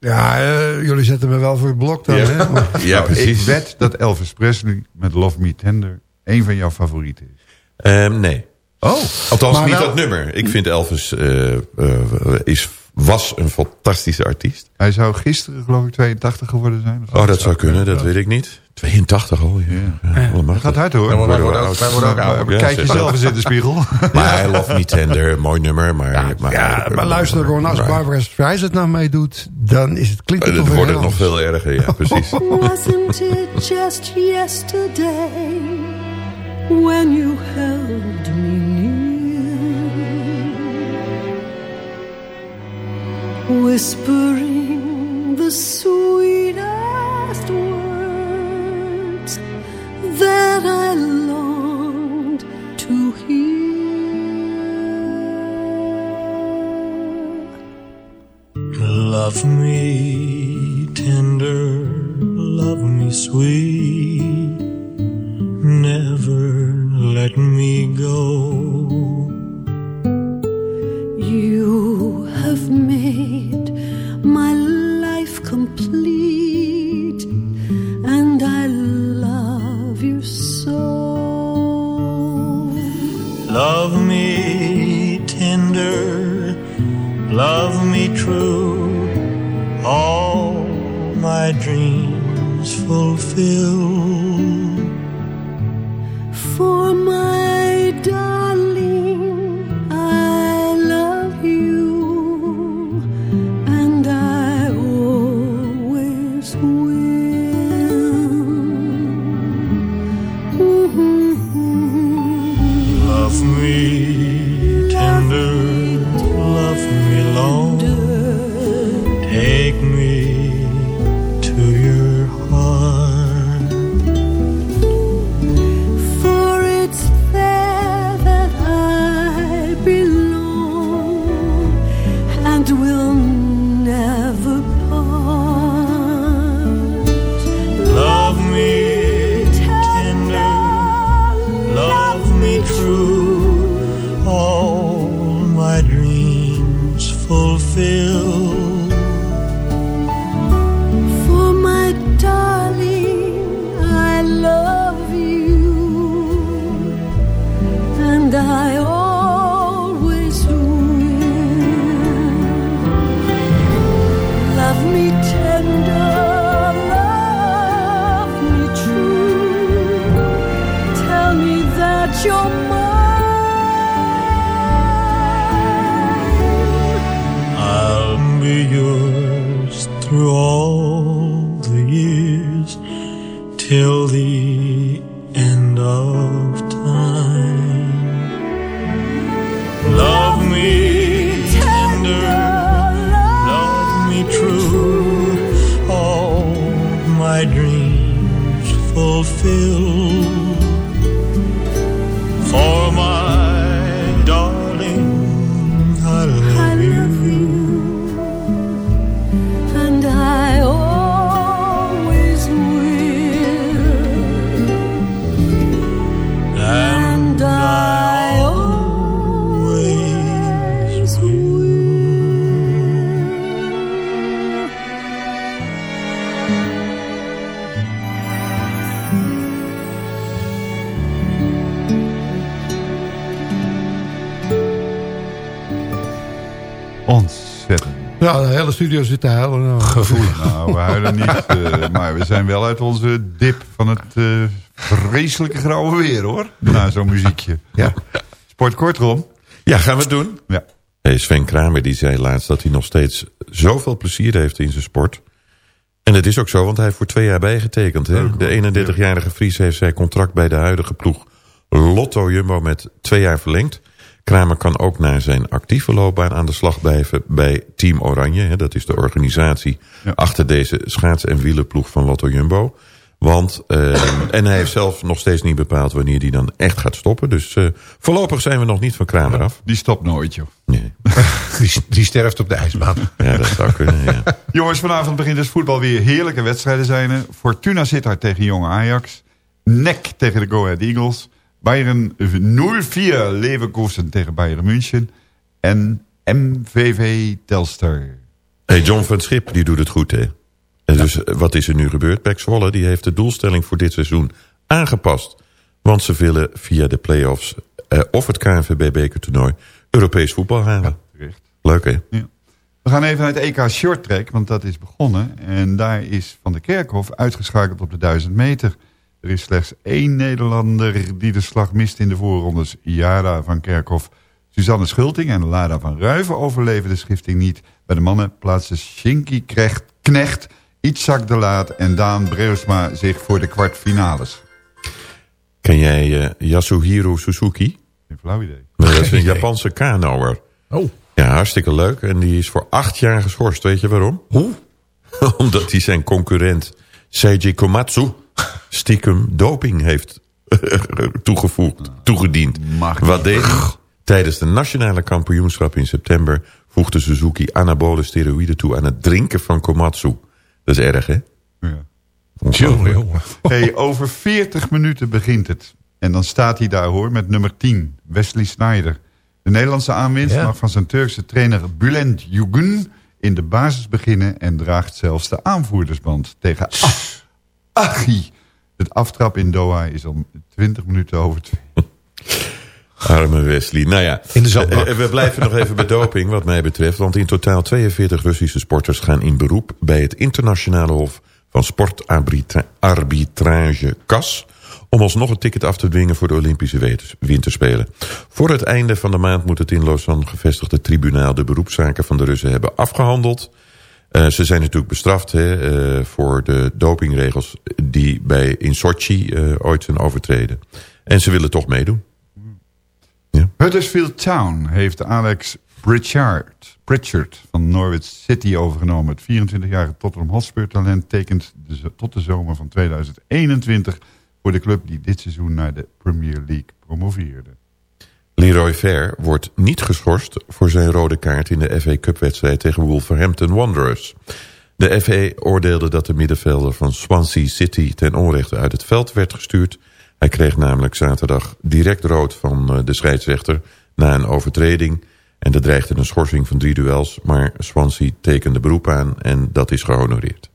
Ja, eh, jullie zetten me wel voor het blok dan. Ja. Hè? Maar- Ja, Nou, precies. Ik wed dat Elvis Presley met Love Me Tender een van jouw favorieten is. Ehm, nee. Oh, Althans, Maar niet wel- dat nummer. Ik vind Elvis eh, eh, is, was een fantastische artiest. hij zou gisteren geloof ik 82 geworden zijn. Oh, dat zou kunnen, dat weet ik niet. 82 al, ja. ja. Dat gaat hard hoor. Wij worden worden oud. worden ook maar Ja, Kijk jezelf eens in de spiegel. Maar I Love Me Tender, mooi nummer. Maar, maar, Ja, maar luister Ron, als maar- Barbara Streisand nou meedoet, dan is het, klinkt het Eh, toch Dan weer wordt het nog veel erger, ja, precies. Wasn't it just yesterday when you held me near, whispering the sweetest words that I longed to hear? Love me tender, love me sweet, never let me go. Love me true, all my dreams fulfill. De hele studio zit te huilen. Nou. Gevoelig. Nou, we huilen niet, eh, maar we zijn wel uit onze dip van het eh, vreselijke grauwe weer, hoor. Na zo'n muziekje. Ja. Sport kortom. Ja, gaan we het doen? Ja. Hey, Sven Kramer die zei laatst dat hij nog steeds zoveel plezier heeft in zijn sport. En dat is ook zo, want hij heeft voor twee jaar bijgetekend. Hè? De 31-jarige Fries heeft zijn contract bij de huidige ploeg Lotto Jumbo met twee jaar verlengd. Kramer kan ook naar zijn actieve loopbaan aan de slag blijven bij Team Oranje. Hè? Dat is de organisatie achter deze schaats- en wielenploeg van Lotto Jumbo. Want, eh, en hij heeft zelf nog steeds niet bepaald wanneer hij dan echt gaat stoppen. Dus eh, voorlopig zijn we nog niet van Kramer af. Die stopt nooit, joh. Nee. Die, die sterft op de ijsbaan. Ja, dat zou kunnen, ja. Jongens, vanavond begint dus voetbal weer heerlijke wedstrijden zijn er. Fortuna Sittard tegen Jonge Ajax. NEC tegen de Go Ahead Eagles. Bayern 0-4 Leverkusen tegen Bayern München. En MVV Telstar. Hey, John van Schip, die doet het goed, hè? En dus wat is er nu gebeurd? Pek Zwolle die heeft de doelstelling voor dit seizoen aangepast. Want ze willen via de play-offs eh, of het KNVB-bekertoernooi Europees voetbal halen. terecht. Leuk, hè? We gaan even naar het EK Short Track, want dat is begonnen. En daar is Van der Kerkhof uitgeschakeld op de 1000 meter. Er is slechts één Nederlander die de slag mist in de voorrondes. Jara van Kerkhof. Suzanne Schulting en Lara van Ruiven overleven de schifting niet. Bij de mannen plaatsen Shinky Krecht, Knecht, Itzak de Laat en Daan Breusma zich voor de kwartfinales. Ken jij eh, Yasuhiro Suzuki? Geen flauw idee. Nee, dat is een Japanse kanoer. Oh. Ja, hartstikke leuk. En die is voor acht jaar geschorst. Weet je waarom? Hoe? Omdat hij zijn concurrent Seiji Komatsu stiekem doping heeft toegevoegd, toegediend. Wat deed? Tijdens de nationale kampioenschap in september voegde Suzuki anabole steroïden toe aan het drinken van Komatsu. Dat is erg, hè? Ja. Hey, over 40 minuten begint het. En dan staat hij daar hoor met nummer 10, Wesley Snyder. De Nederlandse aanwinst Ja. mag van zijn Turkse trainer Bülent Yugün in de basis beginnen... en draagt zelfs de aanvoerdersband tegen Ach- Achi. Het aftrap in Doha is om 20 minuten over twee. Arme Wesley. Nou ja, In de zandbak. eh, we blijven nog even bij doping wat mij betreft. Want in totaal 42 Russische sporters gaan in beroep... bij het internationale hof van sportarbitrage CAS... om alsnog een ticket af te dwingen voor de Olympische Winterspelen. Voor het einde van de maand moet het in Lausanne gevestigde tribunaal... de beroepszaken van de Russen hebben afgehandeld... Eh, ze zijn natuurlijk bestraft hè, eh, voor de dopingregels die bij in Sochi eh, ooit zijn overtreden. En ze willen toch meedoen. Huddersfield Town heeft Alex Pritchard, Pritchard van Norwich City overgenomen. Het 24-jarige Tottenham Hotspur talent tekent tot de zomer van 2021 voor de club die dit seizoen naar de Premier League promoveerde. Leroy Fair wordt niet geschorst voor zijn rode kaart in de FA Cup wedstrijd tegen Wolverhampton Wanderers. De FA oordeelde dat de middenvelder van Swansea City ten onrechte uit het veld werd gestuurd. Hij kreeg namelijk zaterdag direct rood van eh, de scheidsrechter na een overtreding. En dat dreigde een schorsing van drie duels, maar Swansea tekende beroep aan en dat is gehonoreerd.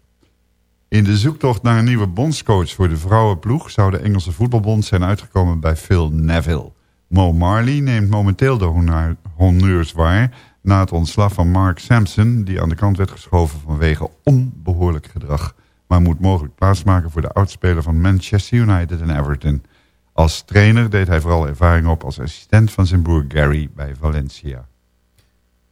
In de zoektocht naar een nieuwe bondscoach voor de vrouwenploeg... zou de Engelse voetbalbond zijn uitgekomen bij Phil Neville. Mo Marley neemt momenteel de honneurs waar... na het ontslag van Mark Sampson... die aan de kant werd geschoven vanwege onbehoorlijk gedrag... maar moet mogelijk plaatsmaken voor de oudspeler van Manchester United en Everton. Als trainer deed hij vooral ervaring op als assistent van zijn broer Gary bij Valencia.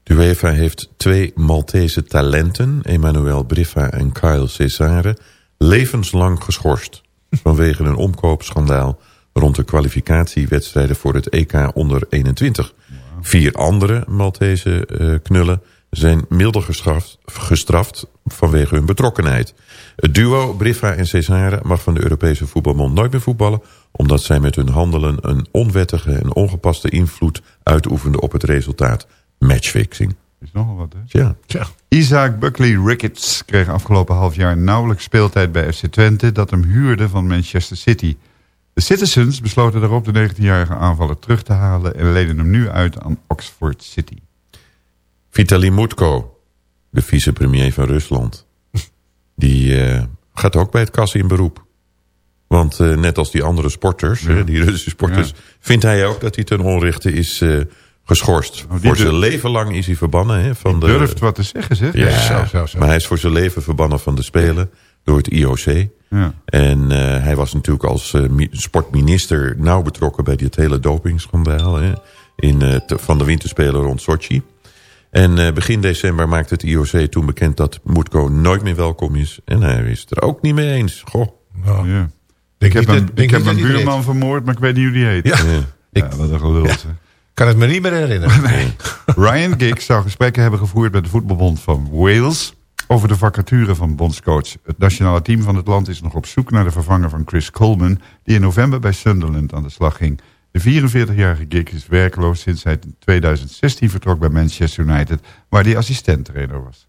De UEFA heeft twee Maltese talenten, Emmanuel Briffa en Kyle Cesare, levenslang geschorst. Vanwege een omkoopschandaal rond de kwalificatiewedstrijden voor het EK onder 21. Vier andere Maltese eh, knullen zijn milder gestraft, gestraft vanwege hun betrokkenheid. Het duo Briffa en Cesare mag van de Europese voetbalbond nooit meer voetballen... omdat zij met hun handelen een onwettige en ongepaste invloed uitoefenden op het resultaat. Matchfixing. Is nogal wat, hè? Ja. Isaac Buckley Ricketts kreeg afgelopen half jaar nauwelijks speeltijd bij FC Twente... dat hem huurde van Manchester City. De Citizens besloten daarop de 19-jarige aanvaller terug te halen... en leden hem nu uit aan Oxford City. Vitaly Mutko, de vicepremier van Rusland. Die eh, gaat ook bij het kassen in beroep. Want eh, net als die andere sporters, die Russische sporters... vindt hij ook dat hij ten onrechte is eh, geschorst. die voor zijn leven lang is hij verbannen. Hè, van de, Durft wat te zeggen, zeg. Ja, Zo, zo, zo. maar hij is voor zijn leven verbannen van de Spelen door het IOC. Ja. En eh, hij was natuurlijk als eh, mi- sportminister nauw betrokken bij dit hele dopingschandaal. Hè, in, eh, van de winterspelen rond Sochi. En eh, begin december maakte het IOC toen bekend dat Moetko nooit meer welkom is. En hij is het er ook niet mee eens. Goh. Nou, Ja. Ik heb een, ik heb een buurman vermoord, maar ik weet niet hoe die heet. Ja. Ja, wat een gelul. kan het me niet meer herinneren. Ryan Giggs zou gesprekken hebben gevoerd met de voetbalbond van Wales... over de vacature van bondscoach. Het nationale team van het land is nog op zoek naar de vervanger van Chris Coleman... die in november bij Sunderland aan de slag ging. De 44-jarige Giggs is werkloos sinds hij in 2016 vertrok bij Manchester United... waar hij assistenttrainer was.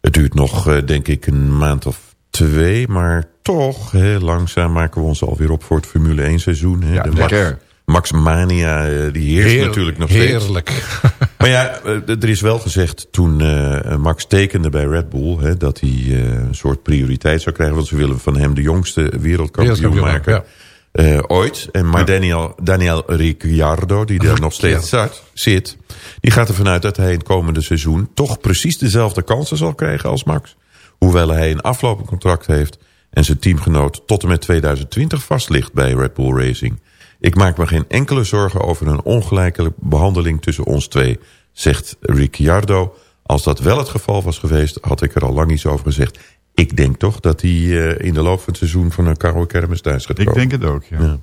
Het duurt nog, eh, denk ik, een maand of twee. Maar toch, hè, langzaam maken we ons alweer op voor het Formule 1 seizoen. Hè. Ja, de Max, lekker. Max Mania, eh, die heerst Heer- natuurlijk nog steeds. Heerlijk. Maar ja, eh, er is wel gezegd toen eh, Max tekende bij Red Bull... Hè, dat hij een soort prioriteit zou krijgen. Want ze willen van hem de jongste wereldkampioen maken. ooit. En, maar Daniel, Daniel Ricciardo, die daar nog steeds zat, zit... die gaat ervan uit dat hij in het komende seizoen... toch precies dezelfde kansen zal krijgen als Max. Hoewel hij een aflopend contract heeft... en zijn teamgenoot tot en met 2020 vast ligt bij Red Bull Racing. Ik maak me geen enkele zorgen over een ongelijke behandeling tussen ons twee... zegt Ricciardo. Als dat wel het geval was geweest, had ik er al lang iets over gezegd. Ik denk toch dat hij eh, in de loop van het seizoen... van een koude kermis thuis gaat Ik komen. denk het ook, ja. Ja.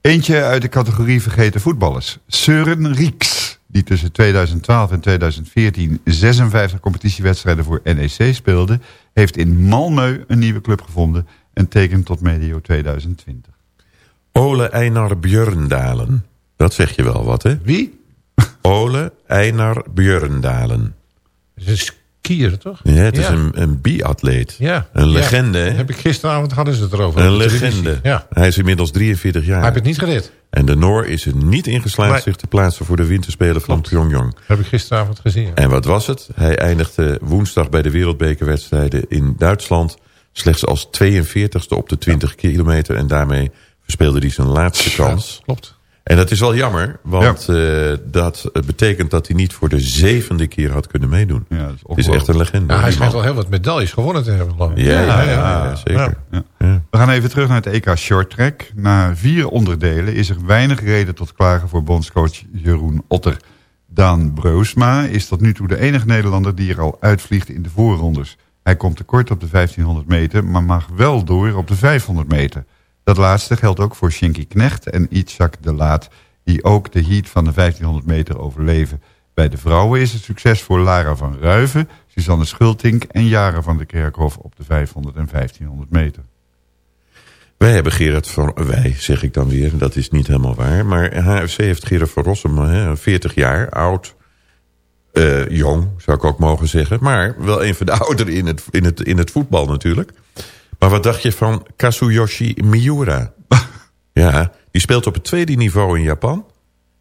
Eentje uit de categorie vergeten voetballers. Søren Rieks, die tussen 2012 en 2014 56 competitiewedstrijden voor NEC speelde... heeft in Malmö een nieuwe club gevonden en tekent tot medio 2020. Ole Einar Björndalen. Dat zeg je wel wat, hè? Wie? Ole Einar Björndalen. Dat is een skier, toch? Ja, het is een, een biatleet. Ja. Een Ja. legende, hè? Heb ik gisteravond hadden ze het erover. Een legende. Ja. Hij is inmiddels 43 jaar. Hij heeft het niet gered. En de Noor is er niet in geslaagd Nee. zich te plaatsen voor de winterspelen van Pyongyang. Heb ik gisteravond gezien. En wat was het? Hij eindigde woensdag bij de wereldbekerwedstrijden in Duitsland... slechts als 42ste op de 20 kilometer. En daarmee verspeelde hij zijn laatste kans. Klopt. En dat is wel jammer, want eh, dat betekent dat hij niet voor de zevende keer had kunnen meedoen. Ja, dat is het is echt een legende. Ja, hij schijnt wel heel wat medailles gewonnen te hebben. Ja, ja, ja, ja, zeker. Ja. Ja. We gaan even terug naar het EK Short Track. Na vier onderdelen is er weinig reden tot klagen voor bondscoach Jeroen Otter. Daan Broosma is tot nu toe de enige Nederlander die er al uitvliegt in de voorrondes. Hij komt tekort op de 1500 meter, maar mag wel door op de 500 meter. Dat laatste geldt ook voor Shinky Knecht en Itzhak de Laat... die ook de heat van de 1500 meter overleven. Bij de vrouwen is het succes voor Lara van Ruiven, Suzanne Schultink... en Jara van der Kerkhof op de 500 en 1500 meter. Wij hebben Gerard van... Wij, zeg ik dan weer. Dat is niet helemaal waar. Maar HFC heeft Gerard van Rossum, hè, 40 jaar, oud. eh, jong, zou ik ook mogen zeggen. Maar wel een van de ouderen in het, in het, in het voetbal natuurlijk. Maar wat dacht je van Kazuyoshi Miura? ja, die speelt op het tweede niveau in Japan.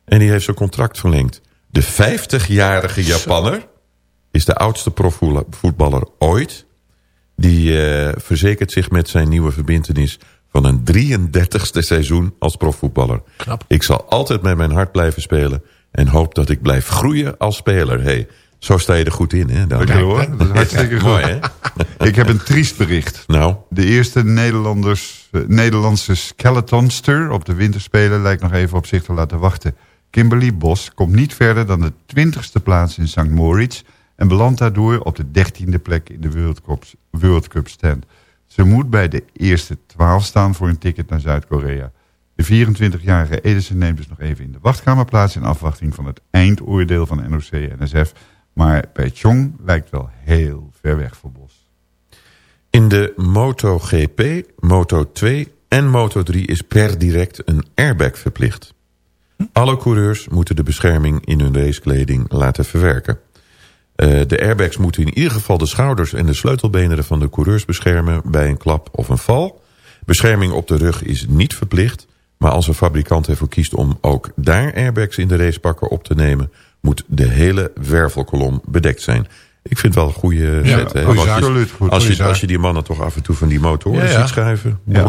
En die heeft zijn contract verlengd. De 50-jarige Japanner is de oudste profvoetballer ooit. Die eh, verzekert zich met zijn nieuwe verbintenis van een 33ste seizoen als profvoetballer. Knap. Ik zal altijd met mijn hart blijven spelen en hoop dat ik blijf groeien als speler. Hey, zo sta je er goed in, hè? Hoor, dat is hartstikke goed. Mooi, hè? Ik heb een triest bericht. Nou, De eerste Nederlanders, eh, Nederlandse skeletonster op de winterspelen lijkt nog even op zich te laten wachten. Kimberly Bos komt niet verder dan de twintigste plaats in St. Moritz... en belandt daardoor op de dertiende plek in de World Cup, World Cup stand. Ze moet bij de eerste twaalf staan voor een ticket naar Zuid-Korea. De 24-jarige Edison neemt dus nog even in de wachtkamer plaats... in afwachting van het eindoordeel van NOC-NSF. Maar bij Chong lijkt wel heel ver weg voor Bos. in de MotoGP, Moto2 en Moto3 is per direct een airbag verplicht. Alle coureurs moeten de bescherming in hun racekleding laten verwerken. Eh, de airbags moeten in ieder geval de schouders en de sleutelbenen van de coureurs beschermen bij een klap of een val. Bescherming op de rug is niet verplicht, maar als een fabrikant ervoor kiest om ook daar airbags in de racepakken op te nemen, moet de hele wervelkolom bedekt zijn. Ik vind het wel een goede Ja, zet. hè? goeie. Absoluut goed. Als je, als je die mannen toch af en toe van die motoren Ja, ja. ziet schuiven. Ja.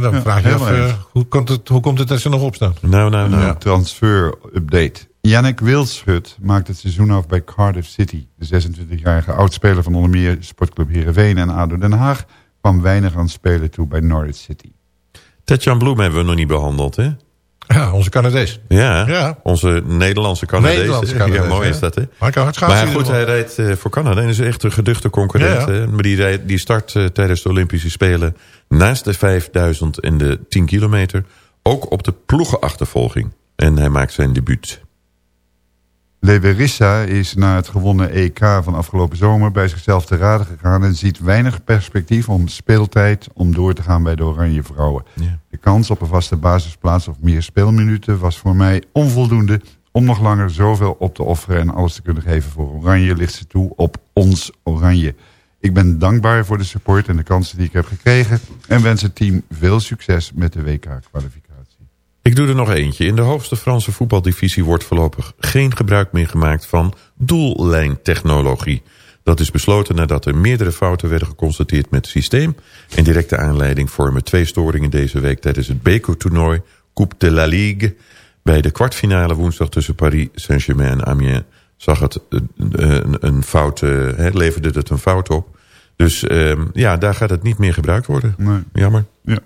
Dan Ja, vraag je af, hoe, komt het, hoe komt het dat ze nog opstaan? Nou, nou, nou. Een transfer update. Yannick Wilschut maakt het seizoen af bij Cardiff City. De 26-jarige oudspeler van onder meer Sportclub Heerenveen en ADO Den Haag... kwam weinig aan spelen toe bij Norwich City. Tetjan Bloem hebben we nog niet behandeld, hè? Ja, onze Canadees. Ja, Ja. onze Nederlandse Canadees. Nederlandse Canadees, ja, mooi ja. is dat, hè? Maar goed, hij rijdt eh, voor Canada en is echt een geduchte concurrent. Ja. Maar die, rijdt, die start eh, tijdens de Olympische Spelen naast de 5000 en de 10 kilometer... ook op de ploegenachtervolging. En hij maakt zijn debuut. Leverissa is na het gewonnen EK van afgelopen zomer bij zichzelf te raden gegaan... en ziet weinig perspectief om speeltijd om door te gaan bij de Oranje Vrouwen. De kans op een vaste basisplaats of meer speelminuten was voor mij onvoldoende... om nog langer zoveel op te offeren en alles te kunnen geven voor Oranje... ligt ze toe op ons Oranje. Ik ben dankbaar voor de support en de kansen die ik heb gekregen... en wens het team veel succes met de WK-kwalificatie. Ik doe er nog eentje. In de hoogste Franse voetbaldivisie wordt voorlopig geen gebruik meer gemaakt van doellijntechnologie. Dat is besloten nadat er meerdere fouten werden geconstateerd met het systeem. En directe aanleiding vormen twee storingen deze week tijdens het Beko-toernooi Coupe de la Ligue. Bij de kwartfinale woensdag tussen Paris Saint-Germain en Amiens zag het eh, een, een fout, eh, leverde het een fout op. Dus ehm, ja, daar gaat het niet meer gebruikt worden. Nee. Jammer. Ja.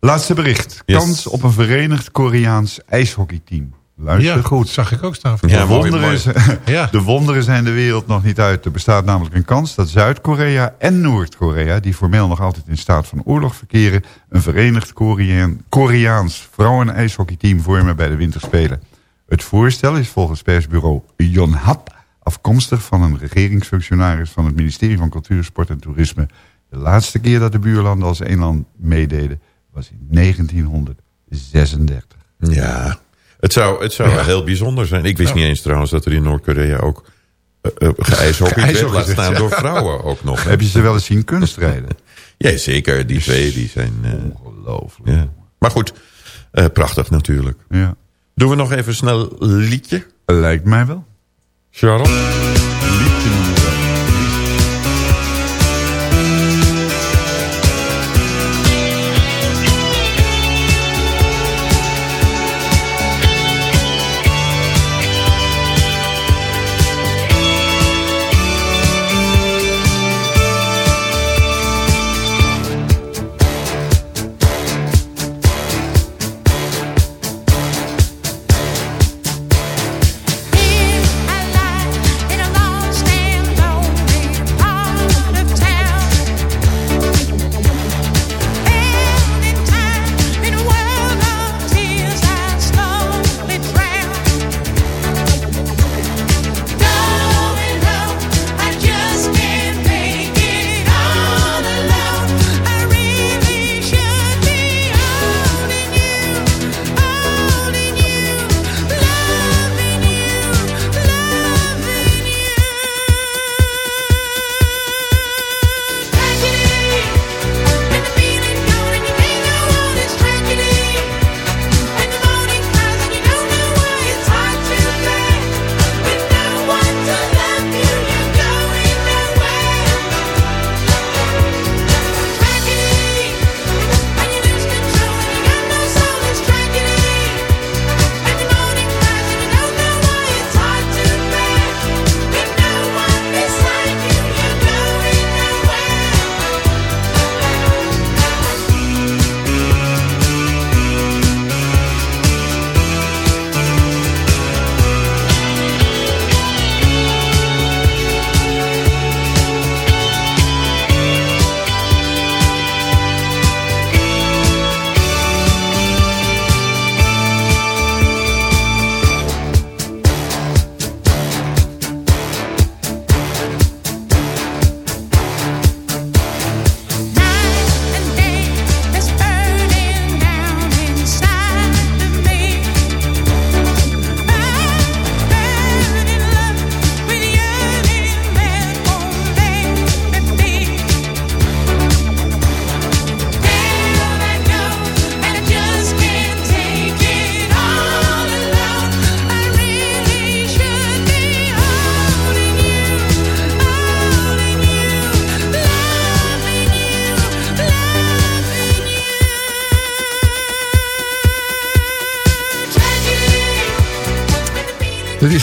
Laatste bericht. Yes. Kans op een verenigd Koreaans ijshockeyteam. Luister Ja, goed. zag ik ook staan. Ja, de, wonderen Ja. de wonderen zijn de wereld nog niet uit. Er bestaat namelijk een kans dat Zuid-Korea en Noord-Korea... die formeel nog altijd in staat van oorlog verkeren... een verenigd Koreaan, Koreaans vrouwen-ijshockeyteam vormen bij de winterspelen. Het voorstel is volgens persbureau Yonhap... afkomstig van een regeringsfunctionaris... van het ministerie van Cultuur, Sport en Toerisme. De laatste keer dat de buurlanden als één land meededen... was in 1936. Ja, het zou, het zou Ja. heel bijzonder zijn. Ik wist Ja. niet eens trouwens dat er in Noord-Korea ook uh, geijshockeyd werd. Geijshockeyd Laat werd, staan ja. door vrouwen ook nog. Heb je ze wel eens zien kunstrijden? Ja, zeker. Die twee die zijn... eh, Ongelooflijk. ja. Maar goed, eh, prachtig natuurlijk. Ja. Doen we nog even snel een liedje? Lijkt mij wel. Charles?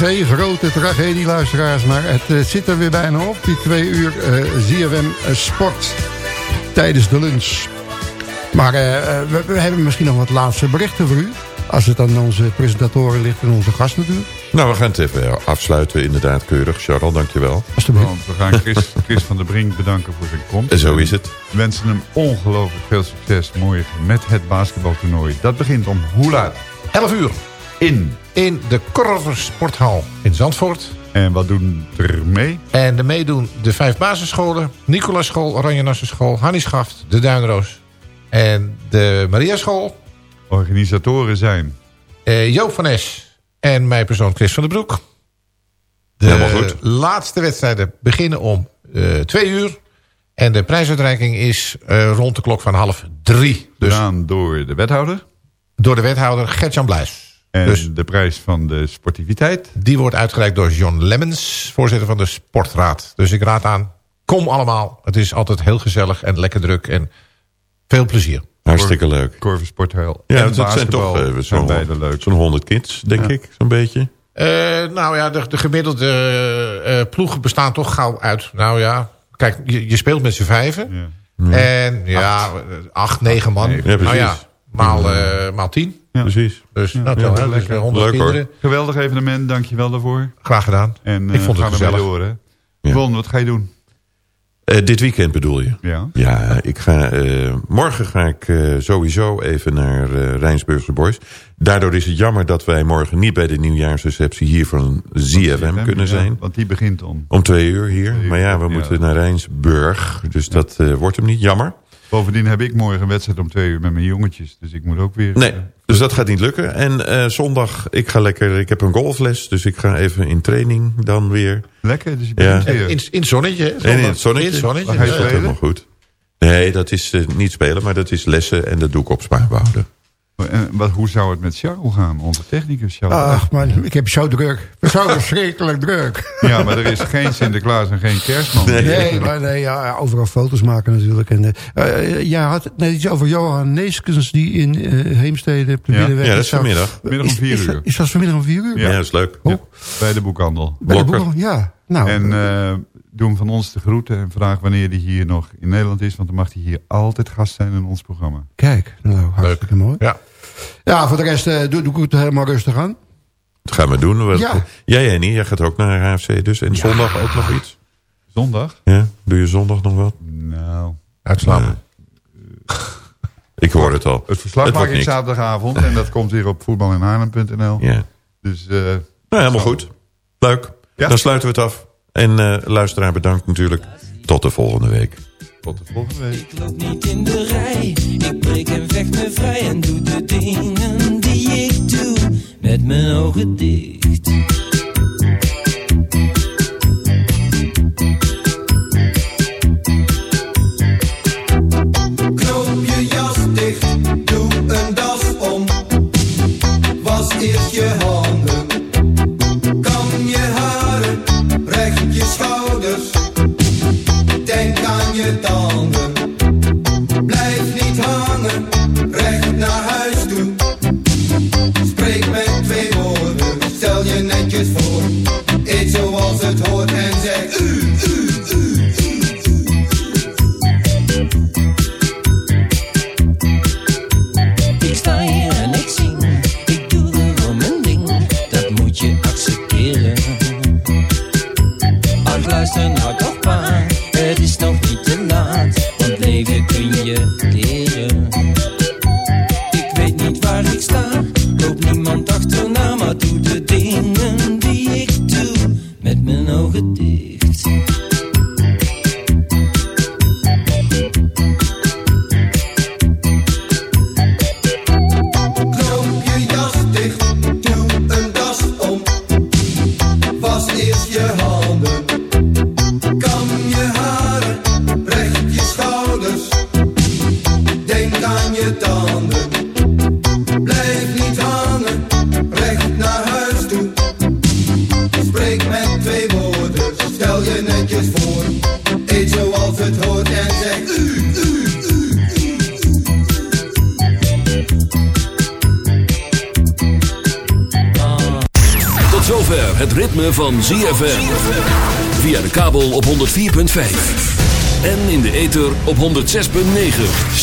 Één grote tragedie, luisteraars. Maar het eh, zit er weer bijna op. Die twee uur eh ZFM eh, Sport tijdens de lunch. Maar we, we hebben misschien nog wat laatste berichten voor u. Als het aan onze presentatoren ligt en onze gast natuurlijk. Nou, we gaan het even afsluiten, inderdaad, keurig. Charles, dankjewel. Alsjeblieft. Want we gaan Chris, Chris van der Brink bedanken voor zijn komst. En zo is het. We wensen hem ongelooflijk veel succes morgen met het basketbaltoernooi. Dat begint om hoe laat? 11 uur. In. In de Korver Sporthal in Zandvoort. En wat doen er mee? En de meedoen de vijf basisscholen. Nicolaas School, Oranje Nassen School, Hannie Schaft, de Duinroos. En de Maria School. Organisatoren zijn. eh, Joop van Es en mijn persoon Chris van den Broek. De Helemaal goed. laatste wedstrijden beginnen om eh, twee uur. En de prijsuitreiking is eh, rond de klok van half drie. Dus Gedaan door de wethouder. door de wethouder Gertjan Bluis. En Dus de prijs van de sportiviteit. die wordt uitgereikt door John Lemmens, voorzitter van de Sportraad. Dus ik raad aan, kom allemaal. Het is altijd heel gezellig en lekker druk en veel plezier. Hartstikke leuk. Korver Sporthuil. Ja, en dat zijn toch zijn zo'n beide leuk. zo'n 100 kids, denk Ja. ik, zo'n beetje. Eh, nou ja, de, de gemiddelde eh, ploegen bestaan toch gauw uit. Nou ja, kijk, je, je speelt met z'n vijven. En ja, acht, acht negen man. Nee, ja, precies. nou ja, maal, eh, maal tien. Ja. Precies. Dus nou, Ja, tel, hè, dus lekker. 100 Leuk, hoor. kinderen. Geweldig evenement, dankjewel daarvoor. Graag gedaan. En Ik eh, vond het gezellig. door, hè. Ja. Volgende, wat ga je doen? Eh, dit weekend bedoel je? Ja. Ja, ik ga, eh, morgen ga ik sowieso even naar eh Rijnsburgse Boys. Daardoor is het jammer dat wij morgen niet bij de nieuwjaarsreceptie hier van ZFM kunnen Ja, zijn. want die begint om. Om twee uur hier. Twee uur, Maar ja, we ja. moeten naar Rijnsburg. Dus dat wordt hem niet. Jammer. Bovendien heb ik morgen een wedstrijd om twee uur met mijn jongetjes. Dus ik moet ook weer... Nee, eh, dus dat gaat niet lukken. En eh, zondag, ik ga lekker... Ik heb een golfles, dus ik ga even in training dan weer. lekker, dus je Ja. bent. In, in het zonnetje. En in zondag. het zonnetje. In het zonnetje. Waar ga je Ja. Dat helemaal goed. Nee, dat is eh, niet spelen, maar dat is lessen en dat doe ik op spaarwouden. En wat, hoe zou het met Charles gaan, onze technicus Charles? Ach man, ik heb zo druk. Zo verschrikkelijk druk. Ja, maar er is geen Sinterklaas en geen kerstman. Nee, maar nee, ja, overal foto's maken natuurlijk. En, eh, eh, jij had het net iets over Johan Neeskens die in eh, Heemstede op de Ja. Binnenweg Ja, dat is Zou- vanmiddag. Middag om vier is, uur. Is dat vanmiddag om vier uur? Ja, dat is leuk. Oh, Bij de boekhandel. bij de boer- Ja, nou. En eh doe hem van ons de groeten en vraag wanneer hij hier nog in Nederland is. Want dan mag hij hier altijd gast zijn in ons programma. Kijk, nou, hartstikke mooi. Ja. Ja, voor de rest eh, doe, doe ik het helemaal rustig aan. Dat gaan we doen. Wat- Ja. Jij, Henny, jij gaat ook naar HFC dus. En zondag ook nog iets? Zondag? Ja, doe je zondag nog wat? Nou, Uitslapen. Ik hoor het al. het verslag Het maak ik niks. zaterdagavond. En dat komt weer op voetbalinhaarlem.nl. Ja. Dus eh, Nou, helemaal goed. Leuk. Ja. Dan sluiten we het af. En eh, luisteraar bedankt natuurlijk. Tot de volgende week. Tot de volgende week. Ik loop niet in de rij, ik breek en vecht me vrij en doe de dingen die ik doe met mijn ogen dicht.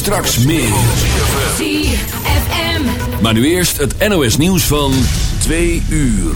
Straks meer. ZFM. Maar nu eerst het NOS nieuws van 2 uur.